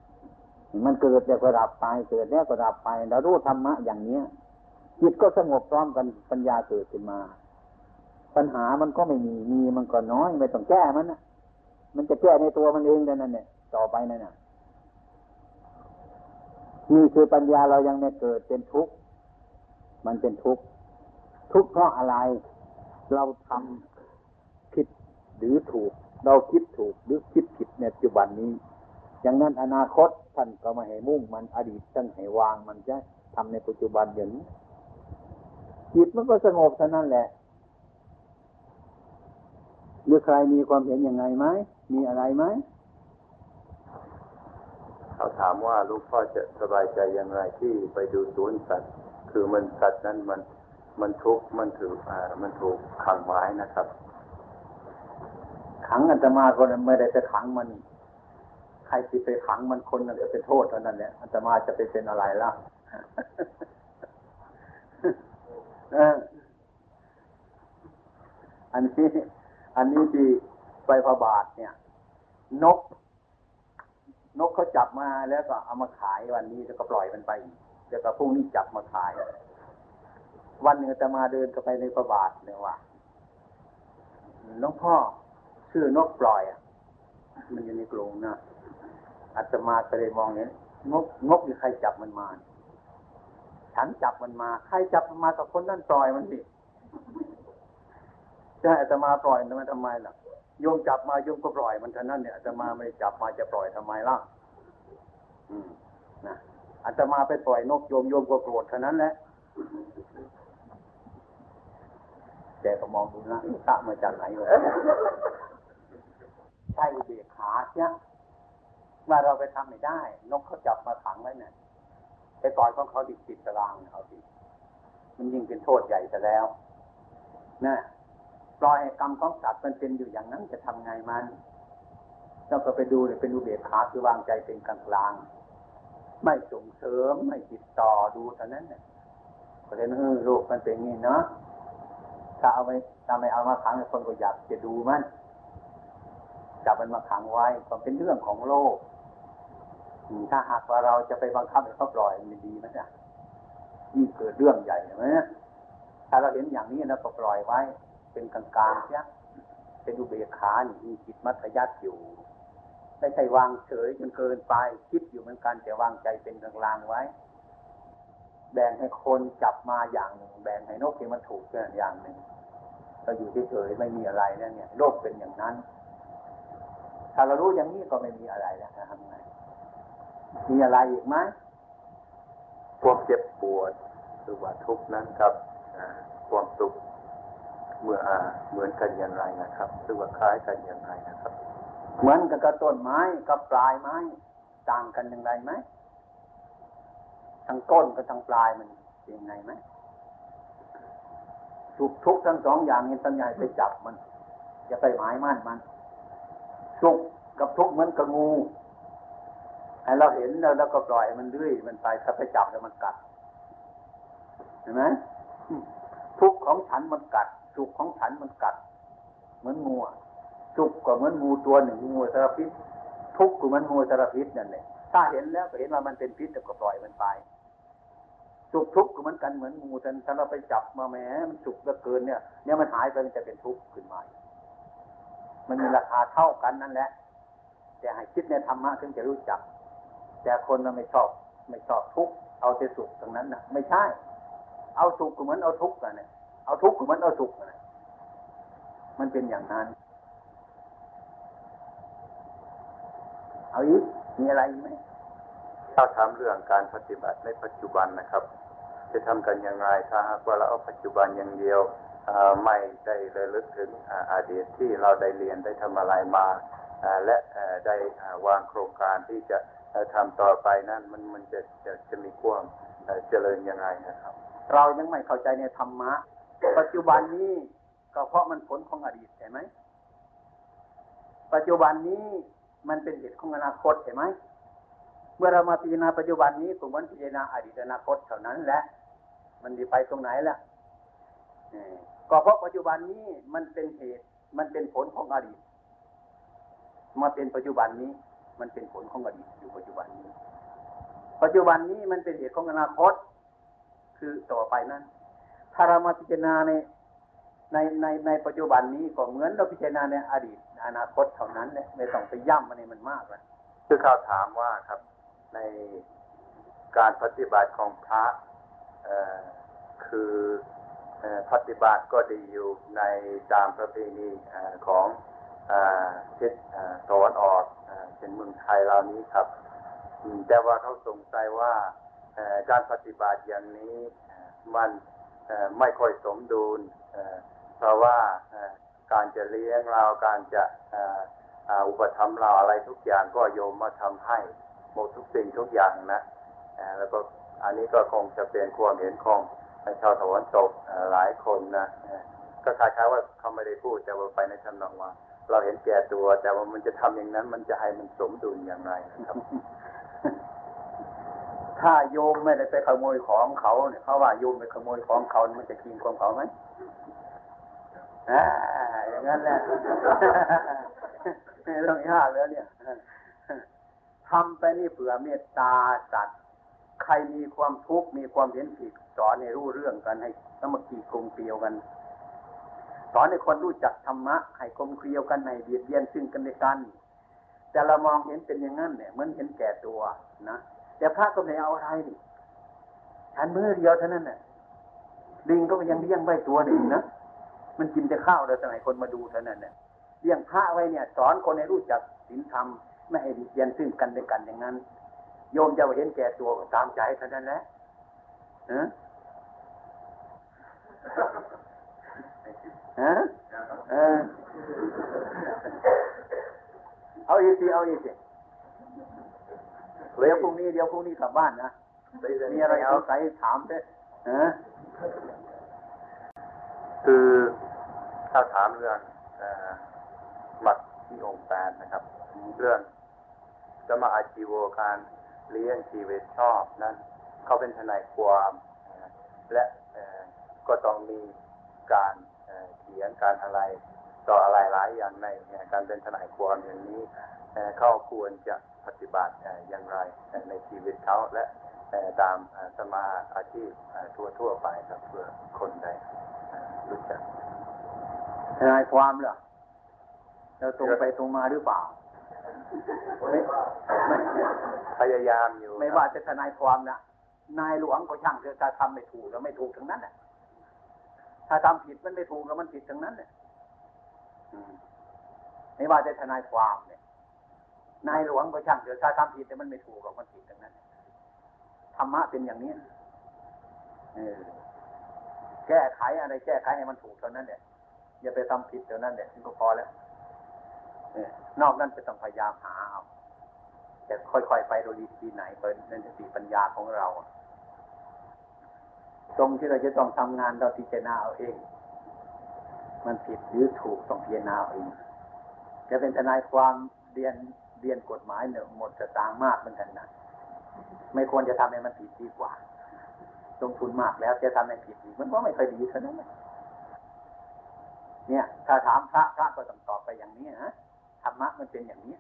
มันเกิดแล้วก็ดับไปเกิดแล้วก็ดับไปเรารู้ธรรมะอย่างเนี้ยจิตก็สงบพร้อมกันปัญญาเกิดขึ้นมา ปัญหามันก็ไม่มีมีมันก็น้อยไม่ต้องแก้มันนะมันจะแก้ในตัวมันเองแต่นั่นเนี่ยต่อไปนั่นน่ะนี่คือปัญญาเรายังไม่เกิดเป็นทุกข์มันเป็นทุกข์ทุกข์เพราะอะไร เราทำผิดหรือถูก เราคิดถูกหรือคิดผิดในปัจจุบันนี้อย่างนั้นอนาคตท่านก็ม่ให้มุ่งมันอดีตท่านให้วางมันจะทำในปัจจุบันอย่างนี้จิตมันก็สงบเท่านั้นแหละหรือใครมีความเห็นยังไงไหมมีอะไรไหมเขาถามว่าลูกพ่อจะสบายใจอย่างไรที่ไปดูสวนสัตว์ คือมันสัตว์นั้นมันมันทุกข์มันถืออ่ามันถูกขังไว้นะครับ ขังอาตมาก็ไม่ได้ไปขังมัน ใครที่ไปขังมันคนนั้นจะเป็นโทษเท่านั้นแหละอาตมาจะไปเป็นอะไรล่ะอันนี้ อันนี้ที่ไปพระบาทเนี่ย นก นกเขาจับมาแล้วก็เอามาขายวันนี้แล้วก็ปล่อยมันไปอีกแล้วก็พรุ่งนี้จับมาขาย วันหนึ่งอาตมาเดินเข้าไปในพระบาทเนี่ยว่าน้องพ่อ ชื่อนกปล่อยอะมันอยู่ในกรงนะอาตมาก็เลยมองเห็นนกนกนี่ใครจับมันมา ฉันจับมันมา ใครจับมันมากับคนนั่นปล่อยมันสิจะให้อาตมาปล่อยมันทำไมล่ะโยมจับมาโยมก็ปล่อยมันเท่านั้นเนี่ยอาตมาไม่จับมาจะปล่อยทำไมล่ะอืมนะอาตมาไปปล่อยนกโยมโยมก็โกรธเท่านั้นแหละแกก็มองดูนะตะมาจากไหนวะ ใช่อุเบกขาเนี่ยว่าเราไปทำไม่ได้ นกเขาจับมาขังไว้เนี่ยไปต่อยของเขาดิจิตตารางเอาสิมันยิ่งเป็นโทษใหญ่ซะแล้วนะปล่อยกรรมของสัตว์มันเป็นอยู่อย่างนั้นจะทำไงมันเราก็ไปดูเลยเป็นอุเบกขาคือวางใจเป็นกลางกลางไม่ส่งเสริมไม่ติดต่อดูเท่านั้นเนี่ยก็เลยเออโลกมันเป็นงี้เนาะถ้าเอาไปถ้าไม่เอามาขังคนก็อยากจะดูมัน จับมันมาขังไว้ก็เป็นเรื่องของโลก ถ้าหากว่าเราจะไปบังคับให้เขาปล่อยมันดีไหมจ๊ะยิ่งเกิดเรื่องใหญ่ไหมถ้าเราเห็นอย่างนี้เราก็ปล่อยไว้ เป็นกลางๆเสียเป็นอุเบกขานี่มีจิตมัธยัติอยู่ไม่ใช่วางเฉยจนเกินไปคิดอยู่เหมือนกันแต่วางใจเป็นกลางๆไว้ แบ่งให้คนจับมาอย่างหนึ่งแบ่งให้นกที่มันถูกอย่างหนึ่งเราอยู่เฉยๆไม่มีอะไรเนี่ย โลกเป็นอย่างนั้นาเรารู้อย่างนี้ก็ไม่มีอะไรแล้วจะทำไงมีอะไรอีกไหมความเจ็บปวดหรือว่าทุกข์นั้นกับอ่าความสุขเมื่ออ่าเหมือนกันอย่างไรนะครับ หรือว่าคล้ายกันอย่างไรนะครับ เหมือนกับกระต้นไม้กับปลายไม้ ต่างกันอย่างไรไหมทั้งต้นกับทั้งปลายมันเป็นยังไงไหมสุขทุกข์ทั้งสองอย่างนี้ตั้งใจไปจับมันอย่าไปหมายมั่นมัน สุขกับทุกข์เหมือนกับงูให้เราเห็นแล้วเราก็ปล่อยมันเรื่อยมันไปถ้าไปจับแล้วมันกัดเห็นไหมทุกข์ของฉันมันกัด สุขของฉันมันกัด เหมือนงูสุขก็เหมือนงูตัวหนึ่งงูสารพิษ ทุกข์ก็เหมือนงูสารพิษนั่นแหละถ้าเห็นแล้วก็เห็นว่ามันเป็นพิษแล้วก็ปล่อยมันไปสุขทุกข์ก็เหมือนกันเหมือนงูแต่ถ้าเราไปจับมาแหมมันสุขเหลือเกินเนี่ยเนี่ยมันหายไปมันจะเป็นทุกข์ขึ้นมา มันมีราคาเท่ากันนั่นแหละ แต่ให้คิดในธรรมะถึงจะรู้จัก แต่คนเราไม่ชอบไม่ชอบทุกเอาแต่สุขตรงนั้นนะไม่ใช่ เอาสุขก็เหมือนเอาทุกข์นเนี่ยเอาทุกข์ก็เหมือนเอาสุขกันะมันเป็นอย่างนั้น เอาอีกมีอะไรอีกไหมถ้าถามเรื่องการปฏิบัติในปัจจุบันนะครับ จะทำกันอย่างไรถ้าหากว่าเราเอาปัจจุบันอย่างเดียว ไม่ได้ระลึกถึงอดีตที่เราได้เรียนได้ทำอะไรมาและได้วางโครงการที่จะทำต่อไปนั้นมันมันจะจะจะมีความเจริญยังไงนะครับ เรายังไม่เข้าใจในธรรมะ ปัจจุบันนี้ก็เพราะมันผลของอดีตใช่ไหมปัจจุบันนี้มันเป็นเหตุของอนาคตใช่ไหมเมื่อเรามาพิจารณาปัจจุบันนี้ก็เหมือนพิจารณาอดีตอนาคตเท่านั้นแหละมันดีไปตรงไหนล่ะ ก็เพราะปัจจุบันนี้มันเป็นเหตุ มันเป็นผลของอดีต มาเป็นปัจจุบันนี้ มันเป็นผลของอดีตอยู่ปัจจุบันนี้ ปัจจุบันนี้มันเป็นเหตุของอนาคต คือต่อไปนั้นถ้าเรามาพิจารณาในในในในปัจจุบันนี้ก็เหมือนเราพิจารณาในอดีต อนาคตเท่านั้นแหละไม่ต้องไปย่ำมันในมันมากเลยคือเขาถามว่าครับในการปฏิบัติของพระคือ ปฏิบัติก็ดีอยู่ในตามประเพณีของอทิศตะวันออกเอ่อเป็นเมืองไทยเรานี้ครับ แต่ว่าเขาสงสัยว่าการปฏิบัติอย่างนี้มันไม่ค่อยสมดุล เพราะว่าการจะเลี้ยงเราการจะอุปถัมภ์เราอะไรทุกอย่างก็โยมมาทำให้หมดทุกสิ่งทุกอย่างนะแล้วก็อันนี้ก็คงจะเป็นความเห็นของ ชาวตะวันตกหลายคนนะก็คล้ายๆว่าเขาไม่ได้พูดแต่ว่าไปในทำนองว่า เราเห็นแก่ตัว แต่ว่ามันจะทำอย่างนั้น มันจะให้มันสมดุลอย่างไรครับ ถ้าโยมไม่ได้ไปขโมยของเขาเนี่ยเขาว่าโยมไปขโมยของเขา มันจะกินของเขาไหมอ่าอย่างนั้นแหละไม่ต้องยากแล้วเนี่ยทำไปนี่เผื่อเมตตาสัตว์ใครมีความทุกข์มีความเห็นผิด สอนให้รู้เรื่องกันให้สมัคคีกลมเกลียวกัน สอนให้คนรู้จักธรรมะให้กลมเกลียวกันให้เบียดเบียนซึ่งกันและกัน แต่เรามองเห็นเป็นอย่างนั้นเนี่ยเหมือนเห็นแก่ตัวนะแต่พระก็ไม่เอาอะไรนี่ฉันมือเดียวเท่านั้นน่ะลิงก็ยังเลี้ยงไว้ตัวหนึ่งนะมันกินแต่ข้าวแต่สมัยคนมาดูเท่านั้นเนี่ยเลี้ยงพระไว้เนี่ย สอนคนให้รู้จักศีลธรรมไม่ให้เบียดเบียนซึ่งกันและกันอย่างนั้น โยมจะเห็นแก่ตัวตามใจเท่านั้นแหละ ฮะเออเอาอีกสิเอาอีกสิเดี๋ยวพรุ่งนี้เดี๋ยวพรุ่งนี้กลับบ้านนะมีอะไรสงสัยถามเถอะฮะคือถ้าถามเรื่องหลักที่องค์แปดนะครับ เรื่องสมาอาชีวการเลี้ยงชีวิตชอบนั้นเขาเป็นทนายความและ ก็ต้องมีการเอ่อเขียนการอะไรต่ออะไรหลายอย่างในเอ่อการเป็นทนายความอย่างนี้เอ่อเขาควรจะปฏิบัติเอ่ออย่างไรเอ่อในชีวิตเขาและเอ่อตามเอ่อสมาอาชีพเอ่อทั่วๆไปครับเพื่อคนใดเอ่อรู้จักทนายความเหรอเราตรงไปตรงมาหรือเปล่าไม่ไม่พยายามอยู่ ไม่ว่าจะทนายความนะนายหลวงก็ช่างเถอะถ้าทำไม่ถูกแล้วไม่ถูกทั้งนั้นแหละ ถ้าทำผิดมันไม่ถูกแล้วมันผิดทั้งนั้นเนี่ยไม่ว่าจะทนายความเนี่ยนายหลวงก็ช่างเถอะถ้าทำผิดแต่มันไม่ถูกหรอกมันผิดทั้งนั้นธรรมะเป็นอย่างนี้เออแก้ไขอะไรแก้ไขให้มันถูกเท่านั้นเนี่ยอย่าไปทำผิดเท่านั้นเนี่ยก็พอแล้วเออนอกนั้นจะต้องพยายามหาเอาจะค่อยๆไปโดยดีทีไหนเป็นเป็นสติปัญญาของเรา ตรงที่เราจะต้องทำงานเราพิจารณาเอาเอง มันผิดหรือถูกต้องพิจารณาเอาเองจะเป็นทนายความเรียนเรียนกฎหมายเนี่ยหมดสตางมากเหมือนกันนะไม่ควรจะทำให้มันผิดดีกว่าลงทุนมากแล้วจะทำให้ผิดอีกมันก็ไม่ค่อยดีเท่านั้นแหละเนี่ย ถ้าถามพระพระก็ต้องตอบไปอย่างนี้นะธรรมะมันเป็นอย่างนี้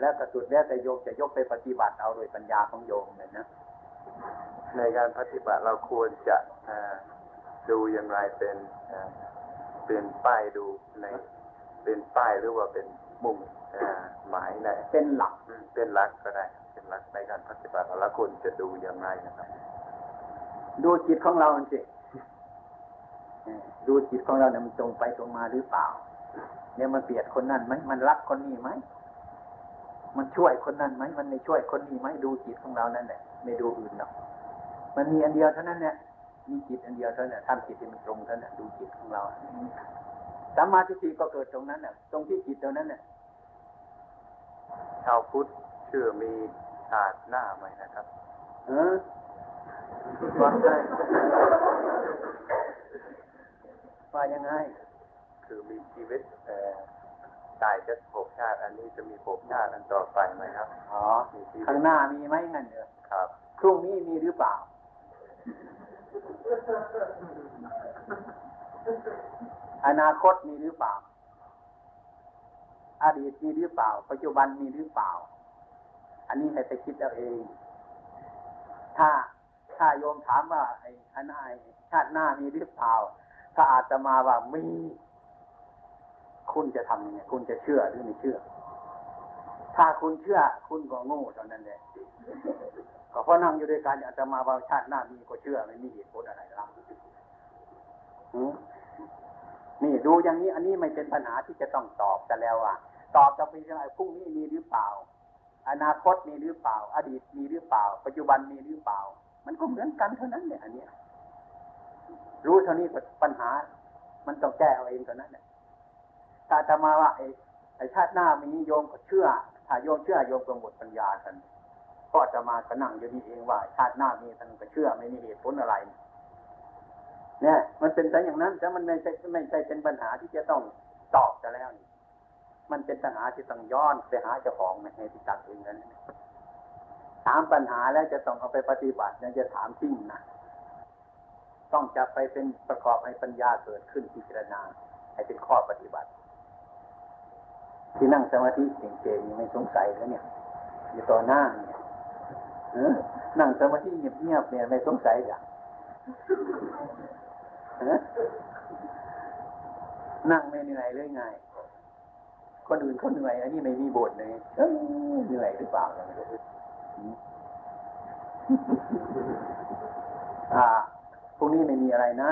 แล้วกระสุดแล้วแต่โยมจะยกไปปฏิบัติเอาโดยปัญญาของโยมเลยนะ ในการปฏิบัติเราควรจะเอ่อดูอย่างไรเป็นเอ่อเป็นป้ายดูในเป็นป้ายหรือว่าเป็นมุ่งเอ่อหมายในเป็นหลักอืมเป็นหลักก็ได้ เป็นหลักในการปฏิบัติเราควรจะดูอย่างไรนะครับ ดูจิตของเราสิเออดูจิตของเราเนี่ยมันตรงไปตรงมาหรือเปล่าเนี่ยมันเปลียดคนนั้นไหมมันรักคนนี้ไหม มันช่วยคนนั้นไหมมันไม่ช่วยคนนี้ไหมดูจิตของเรานั่นแหละไม่ดูอื่นหรอกมันมีอันเดียวเท่านั้นเนี่ยมีจิตอันเดียวเท่านั้นน่ะทำจิตให้มันตรงเท่านั้นน่ะดูจิตของเราสัมมาทิฏฐิก็เกิดตรงนั้นน่ะ ตรงที่จิตตรงนั้นน่ะชาวพุทธเชื่อมีชาติหน้าไหมนะครับเออว่าไงว่ายังไง คือมีชีวิตเอ่อ ตายจะภพชาติ อันนี้จะมีภพชาติอันต่อไปไหมครับ อ๋อมีชีวิตข้างหน้ามีไหมงั้นเถอะครับ พรุ่งนี้มีหรือเปล่า อนาคตมีหรือเปล่า อดีตมีหรือเปล่า ปัจจุบันมีหรือเปล่า อันนี้ให้ไปคิดเอาเอง ถ้าถ้าโยมถามว่าไอ้อันไหนชาติหน้ามีหรือเปล่า ถ้าอาตมาว่ามี คุณจะทำยังไงคุณจะเชื่อหรือไม่เชื่อ ถ้าคุณเชื่อ คุณก็โง่เท่านั้นแหละก็เพราะนั่งอยู่ด้วยกันอาจจะมาว่าชาติหน้ามีก็เชื่อไม่มีเหตุผลอะไรหรอกนี่ดูอย่างนี้อันนี้ไม่เป็นปัญหาที่จะต้องตอบกันแล้วอะตอบจะไปยังไงพรุ่งนี้มีหรือเปล่า อนาคตมีหรือเปล่า อดีตมีหรือเปล่า ปัจจุบันมีหรือเปล่า มันก็เหมือนกันเท่านั้นเนี่ยอันนี้รู้เท่านี้ปัญหา มันต้องแก้เอาเองเท่านั้นเนี่ย ถ้าจะมาว่าไอ้ไอ้ชาติหน้ามีโยมก็เชื่อ ถ้าโยมเชื่อโยมก็หมดปัญญาทันก็จะมาก็นั่งอยู่นี่เองว่า ชาติหน้ามีท่านก็เชื่อไม่มีเหตุผลอะไร เนี่ย มันเป็นแต่อย่างนั้นแต่มันไม่ใช่ไม่ใช่เป็นปัญหาที่จะต้องตอบจะแล้วนี่มันเป็นปัญหาที่ต้องย้อนไปหาเจ้าของในที่ตัดเองนั้นถามปัญหาแล้วจะต้องเอาไปปฏิบัติเนี่ยจะถามจริงนะต้องจะไปเป็นประกอบให้ปัญญาเกิดขึ้นพิจารณา ให้เป็นข้อปฏิบัติ ที่นั่งสมาธิเก่งๆไม่สงสัยแล้วเนี่ยอยู่ต่อหน้าเนี่ยนั่งสมาธิเงียบๆเนี่ยไม่สงสัยอย่างเออนั่งไม่เหนื่อยเลยไงคนอื่นเขาเหนื่อยอันนี้ไม่มีบทเลยเหนื่อยหรือเปล่าไม่รู้อ่าพรุ่งนี้ไม่มีอะไรนะ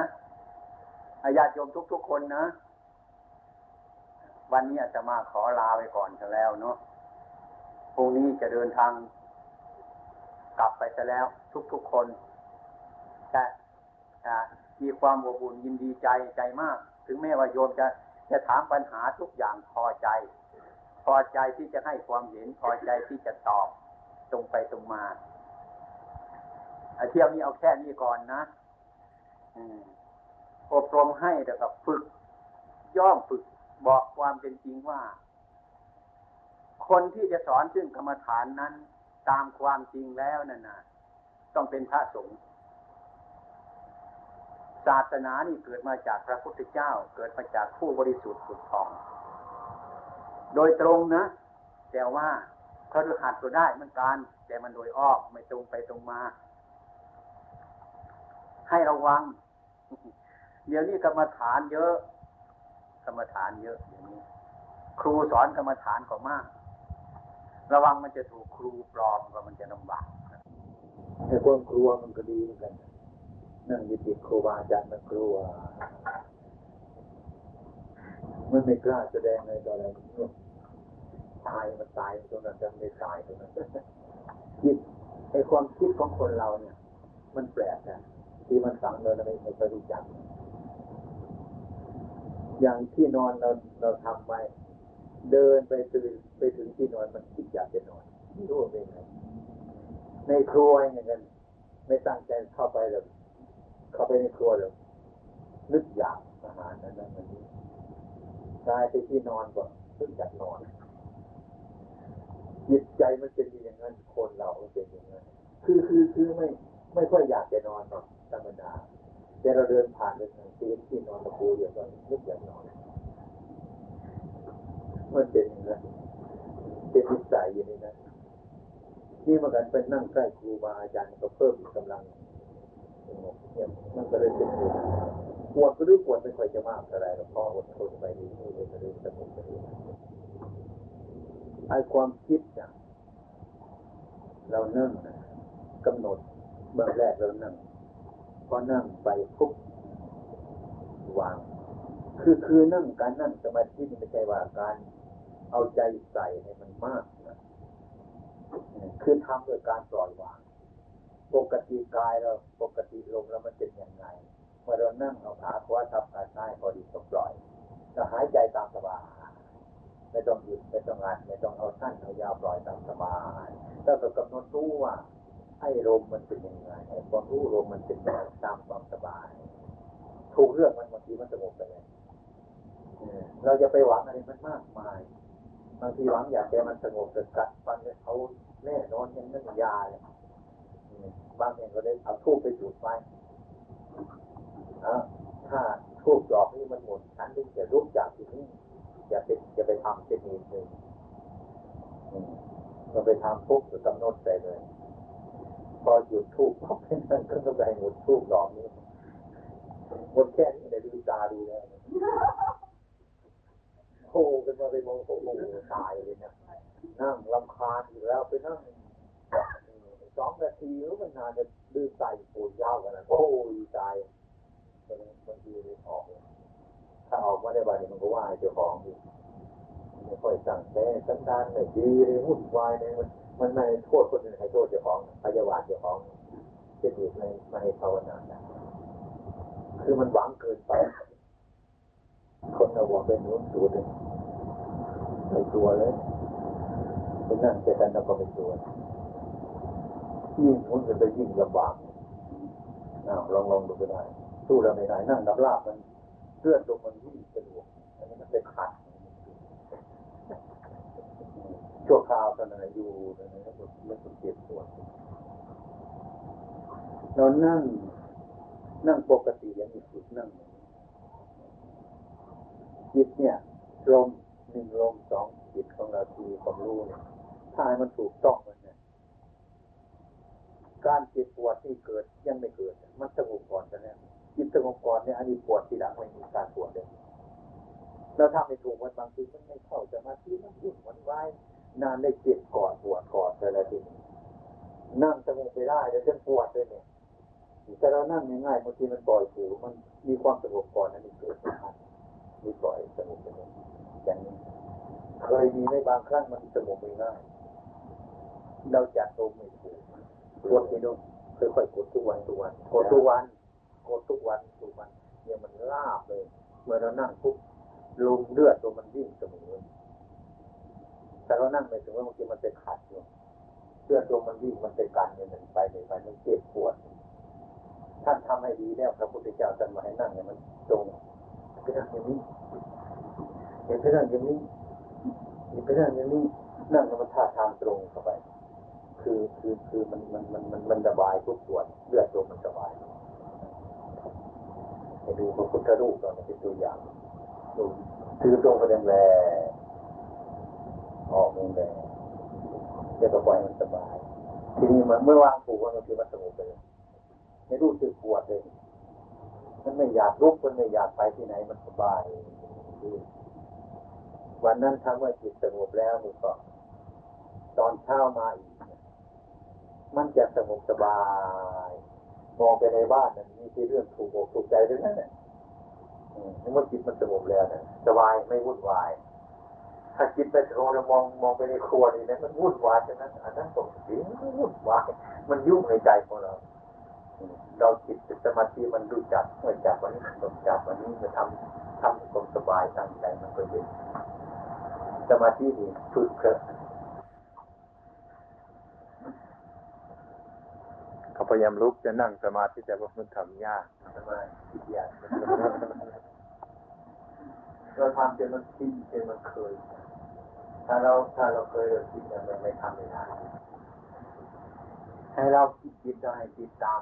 อาญาติโยมทุกๆคนนะ วันนี้อาจจะมาขอลาไปก่อนจะแล้วเนาะพรุ่งนี้จะเดินทาง กลับไปจะแล้ว ทุกๆคนแต่มีความอบอุ่นยินดีใจใจมาก ถึงแม้ว่าโยมจะจะถามปัญหาทุกอย่างพอใจ พอใจที่จะให้ความเห็นพอใจที่จะตอบตรงไปตรงมาเที่ยวนี้เอาแค่นี้ก่อนนะอบรมให้แต่กับฝึกย่อมฝึก บอกความเป็นจริงว่า คนที่จะสอนซึ่งกรรมฐานนั้น ตามความจริงแล้วนั่นนะต้องเป็นพระสงฆ์ศาสนานี่เกิดมาจากพระพุทธเจ้า เกิดมาจากผู้บริสุทธิ์สุดทอง โดยตรงนะ แต่ว่าเขาดูหัดตัวได้มันการแต่มันโดยอ้อมไม่ตรงไปตรงมา ให้ระวัง เดี๋ยวนี้กรรมฐานเยอะ กรรมฐานเยอะอย่างนี้ ครูสอนกรรมฐานก็มาก ระวังมันจะถูกครูปลอมก็มันจะลำบากไอ้ความกลัวมันก็ดีเหมือนกัน นั่งยึดติดครูบาอาจารย์มันกลัวมันไม่กล้าแสดงในตอนนั้นตายมันตายตรงนั้นจะไม่ตายตรงนั้นคิดไอ้ความคิดของคนเราเนี่ย มันแปลกนะที่มันฝังเราไม่ไม่รู้จัก อย่างที่นอนเราเราทำไว้เดินไปตื่นไปถึงที่นอนมันคิดอยากจะนอนไม่รู้เป็นไงในครัวอย่างนั้นไม่ตั้งใจเข้าไปเลยเข้าไปในครัวเลยนึกอยากอาหารนั้นนั้นนี้กายไปที่นอนก่อนนึกอยากนอนจิตใจมันเป็นอย่างนั้นคนเราเป็นอย่างนั้นคือคือคือไม่ไม่ค่อยอยากจะนอนหรอกธรรมดา แต่เราเดินผ่านไปทางที่ที่นอนตะปูอย่างนั้นนึกอยากนอนมันเป็นอย่างนั้นเป็นนิสัยอย่างนี้นะนี่มากันเป็นนั่งใกล้ครูบาอาจารย์ก็เพิ่มกำลังเนี่ยมันก็เลยเป็นปวดก็รู้ปวดไม่ค่อยจะมากอะไรหรอกพออดทนไปดีนี่เลยจะเริ่มสงบไปไอ้ความคิดเนี่ยเรานั่งกำหนดเบื้องแรกเรานั่ง พอนั่งไปปุ๊บวาง คือคือนั่งการนั่งสมาธิไม่ใช่ว่าการเอาใจใส่ให้มันมากนะคือทำโดยการปล่อยวาง ปกติกายเราปกติลมแล้วมันเป็นยังไงเมื่อเรานั่งเอาขาขวาทับขาซ้ายพอดีก็ปล่อยจะหายใจตามสบายไม่ต้องหยุดไม่ต้องงัดไม่ต้องเอาสั้นเอายาวปล่อยตามสบายแล้วก็กำหนดรู้ว่า ให้ลมมันเป็นยังไงให้ความรู้ลมมันเป็นแบบตามความสบาย ถูกเรื่องมันบางทีมันสงบไปเลยเราจะไปหวังอะไรมันมากมายบางทีหวังอยากแกมันสงบแต่กัดฟันเขาแน่นอนยังนั่นยาเลยบางอย่างก็ได้เอาทูบไปจุดไฟถ้าทูบดอกนี้มันหมดฉันถึงจะรุกจากที่นี้จะไปจะไปทำเป็นอีกหนึ่งเราไปทำปุ๊บจะกำหนดไปเลย พอหยุดทูบพอเป็นนั่นก็ต้องไปหมดทูบดอกนี้หมดแค่นี้เลยดูตาดูเลยโผล่กันมาไปมองโอ้โหตายเลยนะนั่งลำคาญอยู่แล้วไปนั่งสองนาทีหรือมันนานจะดื้อใส่ปูยาวกันนะโอ้ยตายมันบางทีมันออกถ้าออกมาได้บ้านมันก็ว่าเจ้าของอีไม่ค่อยสั่งแต่สันดานไม่ดีเลยวุ่นวายเลยมัน มันไม่โทษคนอื่นให้โทษเจ้าของพยาบาทเจ้าของเช่นอีกในไม่ให้ภาวนาได้คือมันหวังเกินไป คนเราบอกเป็นนู้นสูดเลยไม่ตัวเลยเป็นนั่งแต่กันเราก็ไม่ตัวยิ่งมุนไปยิ่งลำบากอ้าวลองลองดูก็ได้สู้เราไม่ได้นั่งดับลาบมันเลือดลงมันวิ่งสะดวกอันนี้มันเป็นขัด ชั่วคราวตอนนั้นอยู่ตอนนั้นไม่ต้องเจ็บปวดเรานั่ง นั่งปกติอย่างมีจิตนั่งจิตเนี่ยลมหนึ่งลมสองจิตของเราทีความรู้เนี่ยถ้าให้มันถูกต้องมันเนี่ยการเจ็บปวดที่เกิดยังไม่เกิด มันสงบก่อนจะเนี่ยจิตสงบก่อนเนี่ยอันนี้ปวดทีหลังไม่มีการปวดเลยแล้วถ้าไม่ถูกมันบางทีมันไม่เข้าจะมาที่มันยุ่งมันวาย นานได้เจ็บก่อนปวดก่อนแต่ละทีนั่งสงบไปได้แล้วจนปวดเลยเนี่ยแต่เรานั่งง่ายๆบางทีมันปล่อยผิวมันมีความสงบก่อนนั้นมีเกิดนะครับมีปล่อยสงบไปเลยอย่างนี้เคยมีในบางครั้งมันสงบไม่ง่ายเราจัดลมไม่ถูกกดไม่ลงค่อยๆกดทุกวันทุกวันกดทุกวันกดทุกวันทุกวันเนี่ยมันลาบเลย เมื่อเรานั่งปุ๊บลมเลือดลมมันวิ่งเสมอ แต่เรานั่งไม่ถึงว่าบางทีมันจะขัดอยู่เลือดลมมันวิ่งมันไปกันเนี่ยมันไปเลยไปมันเจ็บปวด ท่านทำให้ดีแล้วพระพุทธเจ้าท่านมาให้นั่งเนี่ยมันตรงไปนั่งอย่างนี้เห็นไปนั่งอย่างนี้เห็นไปนั่งอย่างนี้นั่งมันท่าทางตรงเข้าไป คือคือคือมันมันมันมันมันสบายทุกส่วนเลือดลมมันสบายไปดูพระพุทธรูปเราเป็นตัวอย่างดูถือตรงไปแรงแรง ออกแรงแรงเดี๋ยวก็ปล่อยมันสบาย ทีนี้มันเมื่อวางผูกมันคือมันสงบไปเลยไม่รู้สึกปวดเลยมันไม่อยากลุกมันไม่อยากไปที่ไหนมันสบายวันนั้นทำว่าจิตสงบแล้วมันก็ตอนเช้ามาอีก มันจะสงบสบายมองไปในบ้านนั้นมีที่เรื่องถูกอกถูกใจทั้งนั้นเนี่ยเมื่อจิตมันสงบแล้วเนี่ยสบายไม่วุ่นวาย ถ้าจิตไปโทรมองมองไปในครัวนี่นะมันวุ่นวายฉะนั้นอันนั้นตกจริงวุ่นวายมันยุ่งในใจของเรา เราจิตสมาธิมันรู้จักเมื่อจับวันนี้มันจับวันนี้มันทำทำความสบายตั้งใจมันก็เย็นสมาธินี่ฝึกเกิดเขาพยายามลุกจะนั่งสมาธิแต่ว่ามันทำยากสมาธิยากเราทำจนมันชินจนมันเคย ถ้าเราถ้าเราเคยเราชินมันไม่ทำไม่ได้ให้เราคิดจิตได้ติดตาม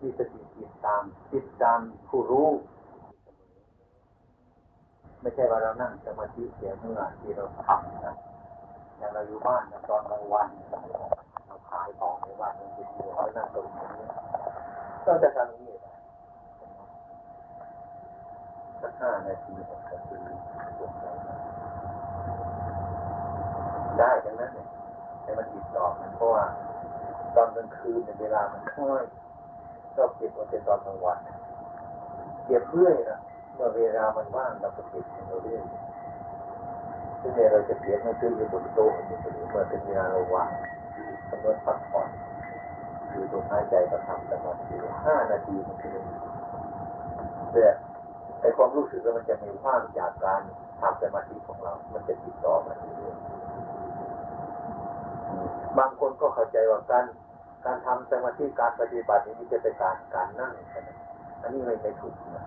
มีสติติดตามติดตามผู้รู้ ไม่ใช่ว่าเรานั่งสมาธิเสียเมื่อที่เราทำนะอย่างเราอยู่บ้านตอนกลางวันเราขายของในบ้านมันเป็นอยู่เรานั่งตรงนี้ก็จะทำอย่างนี้สักห้านาทีหกนาที ได้ดังนั้นเนี่ยให้มันติดต่อมันเพราะว่าตอนกลางคืนในเวลามันค่อยชอบเก็บมันเป็นตอนกลางวันเก็บเรื่อยนะเมื่อเวลามันว่างเราก็เก็บมันเรื่อยซึ่งเนี่ยเราจะเก็บมันขึ้นอยู่บนโต๊ะอยู่เสมอเมื่อเป็นเวลาเราว่างกำหนดพักผ่อนคือตรงหายใจก็ทำสมาธิห้านาทีมันคือแต่ไอความรู้สึกแล้วมันจะมีว่างจากการทำสมาธิของเรา มันจะติดต่อมาเรื่อย บางคนก็เข้าใจว่าการการทำสมาธิการปฏิบัตินี้จะเป็นการการนั่งอันนี้ไม่ไม่ถูกนะ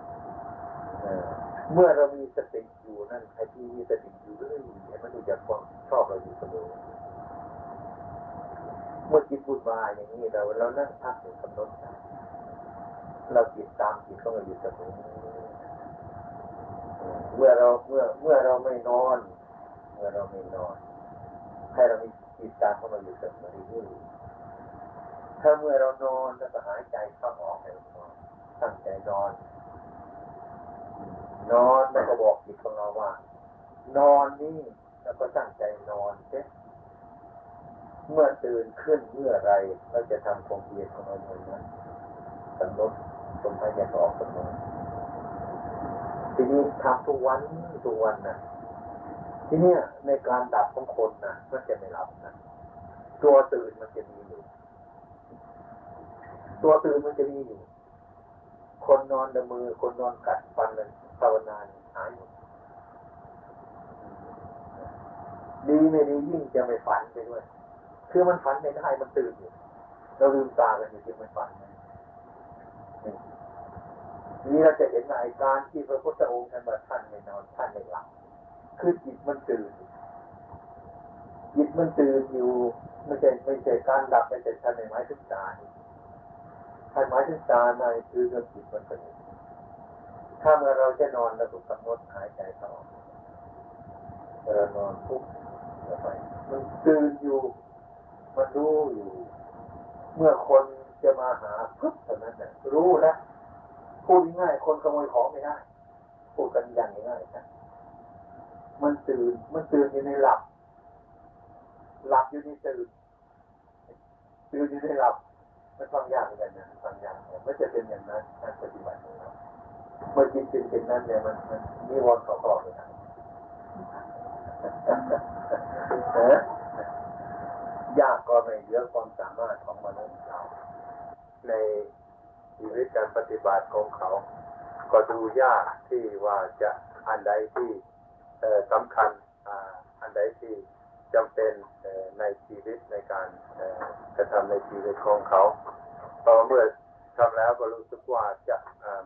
เมื่อเรามีสติอยู่นั่นไอ้ที่มีสติอยู่เรื่อยไอ้มันรู้จักความชอบเราอยู่เสมอเมื่อจิตบุญมาอย่างนี้เราเรานั่งพักอยู่กำหนดเราจิตตามจิตของเราอยู่เสมอเมื่อเราเมื่อเมื่อเราไม่นอน เมื่อเราไม่นอน ให้เรามี จิตตามของเราอยู่เสมอเรื่อยถ้าเมื่อเรานอนแล้วก็หายใจเข้าออกให้เรานอนตั้งใจนอน นอนแล้วก็บอกจิตของเราว่า นอนนี่แล้วก็ตั้งใจนอนเช่เมื่อตื่นขึ้นเมื่อไรเราจะทำความเพียรของเราเมื่อนั้นกำหนดลมหายใจข้าออกกำหนดทีนี้ทำทุกวันทุกวันนะ ทีเนี้ยในการดับของคนนะมันจะไม่หลับนะตัวตื่นมันจะมีอยู่ ตัวตื่นมันจะมีอยู่ คนนอนดมือ คนนอนกัดฟันนั้นภาวนานหายหมดดีไม่ดียิ่งจะไม่ฝันไปด้วย คือมันฝันไม่ได้มันตื่นอยู่เราลืมตากันอยู่ที่มันฝันนะนี่เราจะเห็นว่าการที่พระพุทธองค์ท่านว่าท่านไม่นอนท่านไม่หลับ คือจิตมันตื่นจิตมันตื่นอยู่ไม่ใช่ไม่ใช่การดับไม่ใช่ท่านในไม้ทุกตานี่ท่านหมายถึงตาในคือเรื่องจิตมันตื่นถ้าเมื่อเราจะนอนเราถูกกำหนดหายใจเข้าออกเวลานอนปุ๊บแล้วไปมันตื่นอยู่มันรู้อยู่ เมื่อคนจะมาหาปุ๊บเท่านั้นน่ะรู้แล้วพูดง่ายคนขโมยของไม่ได้พูดกันอย่างง่ายๆนะ มันตื่น มันตื่นอยู่ในหลับ หลับอยู่ในตื่น ตื่นอยู่ในหลับ มันฟังยากเหมือนกันนะฟังยากเนี่ยไม่จะเป็นอย่างนั้นการปฏิบัติของเราเมื่อจิตเป็นเช่นนั้นเนี่ยมันมันนิวรณ์เขาครอบเลยนะยากก็ไม่เหลือความสามารถของมนุษย์เราในชีวิตการปฏิบัติของเขา ก็ดูยากที่ว่าจะอันใดที่ สำคัญอันใดที่จำเป็นในชีวิตในการกระทำในชีวิตของเขาเพราะเมื่อทำแล้วก็รู้สึกว่าจะ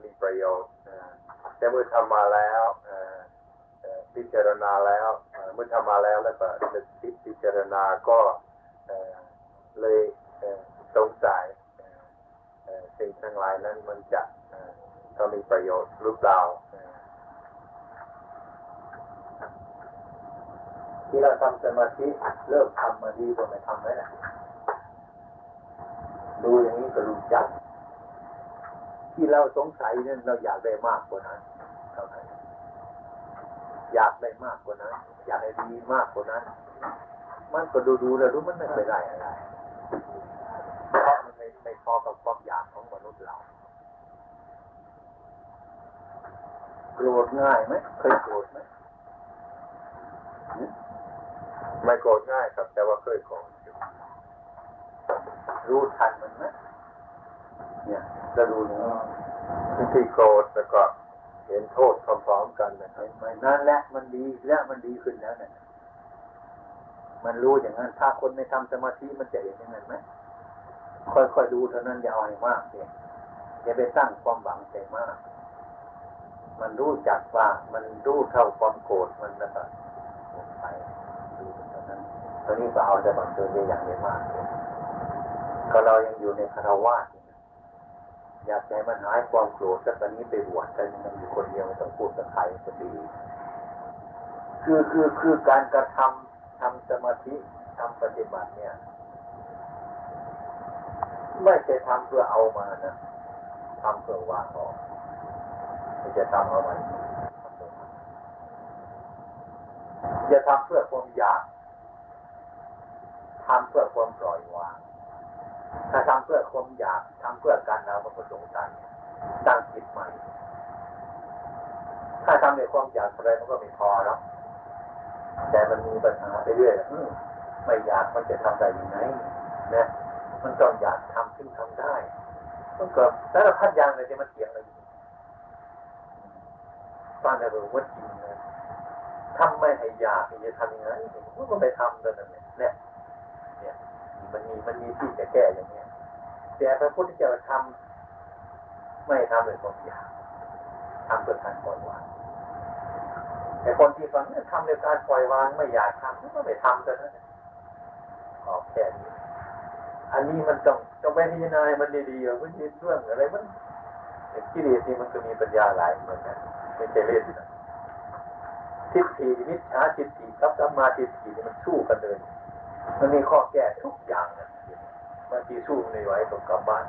มีประโยชน์แต่เมื่อทำมาแล้วพิจารณาแล้วเมื่อทำมาแล้วแล้วก็นึกคิดพิจารณาก็เลยสงสัยสิ่งทั้งหลายนั้นมันจะมีประโยชน์หรือเปล่าเอ่อ ที่เราทำสมาธิเริ่มทำมาดีกว่าไม่ทำแล้วนะดูอย่างนี้ก็รู้จัก ที่เราสงสัยนี่ยเราอยากได้มากกว่านั้นเท่านั้นอยากได้มากกว่านั้น อยากได้ดีมากกว่านั้น มันก็ดูดูแล้วรู้มันไม่เคยได้อะไรเพราะมันไม่ไม่พอกับความอยากของมนุษย์เราโกรธง่ายไหมเคยโกรธไหม ไม่โกรธง่ายครับ แต่ว่าเคยโกรธรู้ทันมันไหมเนี่ยจะรู้อย่างนี้บางทีโกรธแล้วก็เห็นโทษพร้อมๆกันนะครับไม่นั่นแหละมันดีและมันดีขึ้นแล้วเนี่ยมันรู้อย่างนั้น ถ้าคนไม่ทำสมาธิมันจะเห็นอย่างนั้นไหมค่อยๆดูเท่านั้นอย่าเอาให้มากเนี่ยอย่าไปตั้งความหวังใจมาก มันรู้จักว่ามันรู้เท่าความโกรธมันแล้วก็ไป ตอนนี้ก็เอาแต่บางเกินไปอย่างไม่มากเลยก็เรายังอยู่ในคารวะอยู่นะอยากให้มันหายความโกรธสักตอนนี้ไปบวชกันมันอยู่คนเดียวไม่ต้องพูดกับใครก็ดี คือคือคือการกระทำทำสมาธิทำปฏิบัติเนี่ย ไม่ใช่ทำเพื่อเอามานะทำเพื่อวางออกไม่ใช่ทำเอามาทำเพื่อวางอย่าทำเพื่อความอยาก ทำเพื่อความปล่อยวาง ถ้าทำเพื่อความอยากทำเพื่อการเอามันก็สงสัยตั้งจิตใหม่ ถ้าทำในความอยากอะไรมันก็ไม่พอแล้วแต่มันมีปัญหาไปเรื่อยอไม่อยากมันจะทำได้ยังไงนะมันต้องอยากทำซึ่งทำได้มันก็แต่ละพัดอย่างเลยที่มันเถียงเลยฟังในรู้ว่าจริงนะทำไม่ให้อยากจะทำยังไงมันก็ไปทำเลยนเนี่ยนี่ยเนี่ย มันมีมันมีที่จะแก้อย่างเนี้ยแต่พระพุทธเจ้าทำไม่ทำเลยความอยากทำเพื่อการปล่อยวางแต่คนที่ฟังเนี่ยทำในการปล่อยวางไม่อยากทำก็ไม่ทำกันนะขอแค่นี้อันนี้มันต้องต้องไปพิจารณามันดีๆว่ามันเรื่องอะไรมันกิเลสนี่มันก็มีปัญญาหลายเหมือนกันไม่ใช่เล่นนะทิฏฐิมิจฉาทิฏฐิกับสัมมาทิฏฐินี่มันสู้กันเลย มันมีข้อแก้ทุกอย่างนะบางทีสู้ไม่ไหวก็กลับบ้าน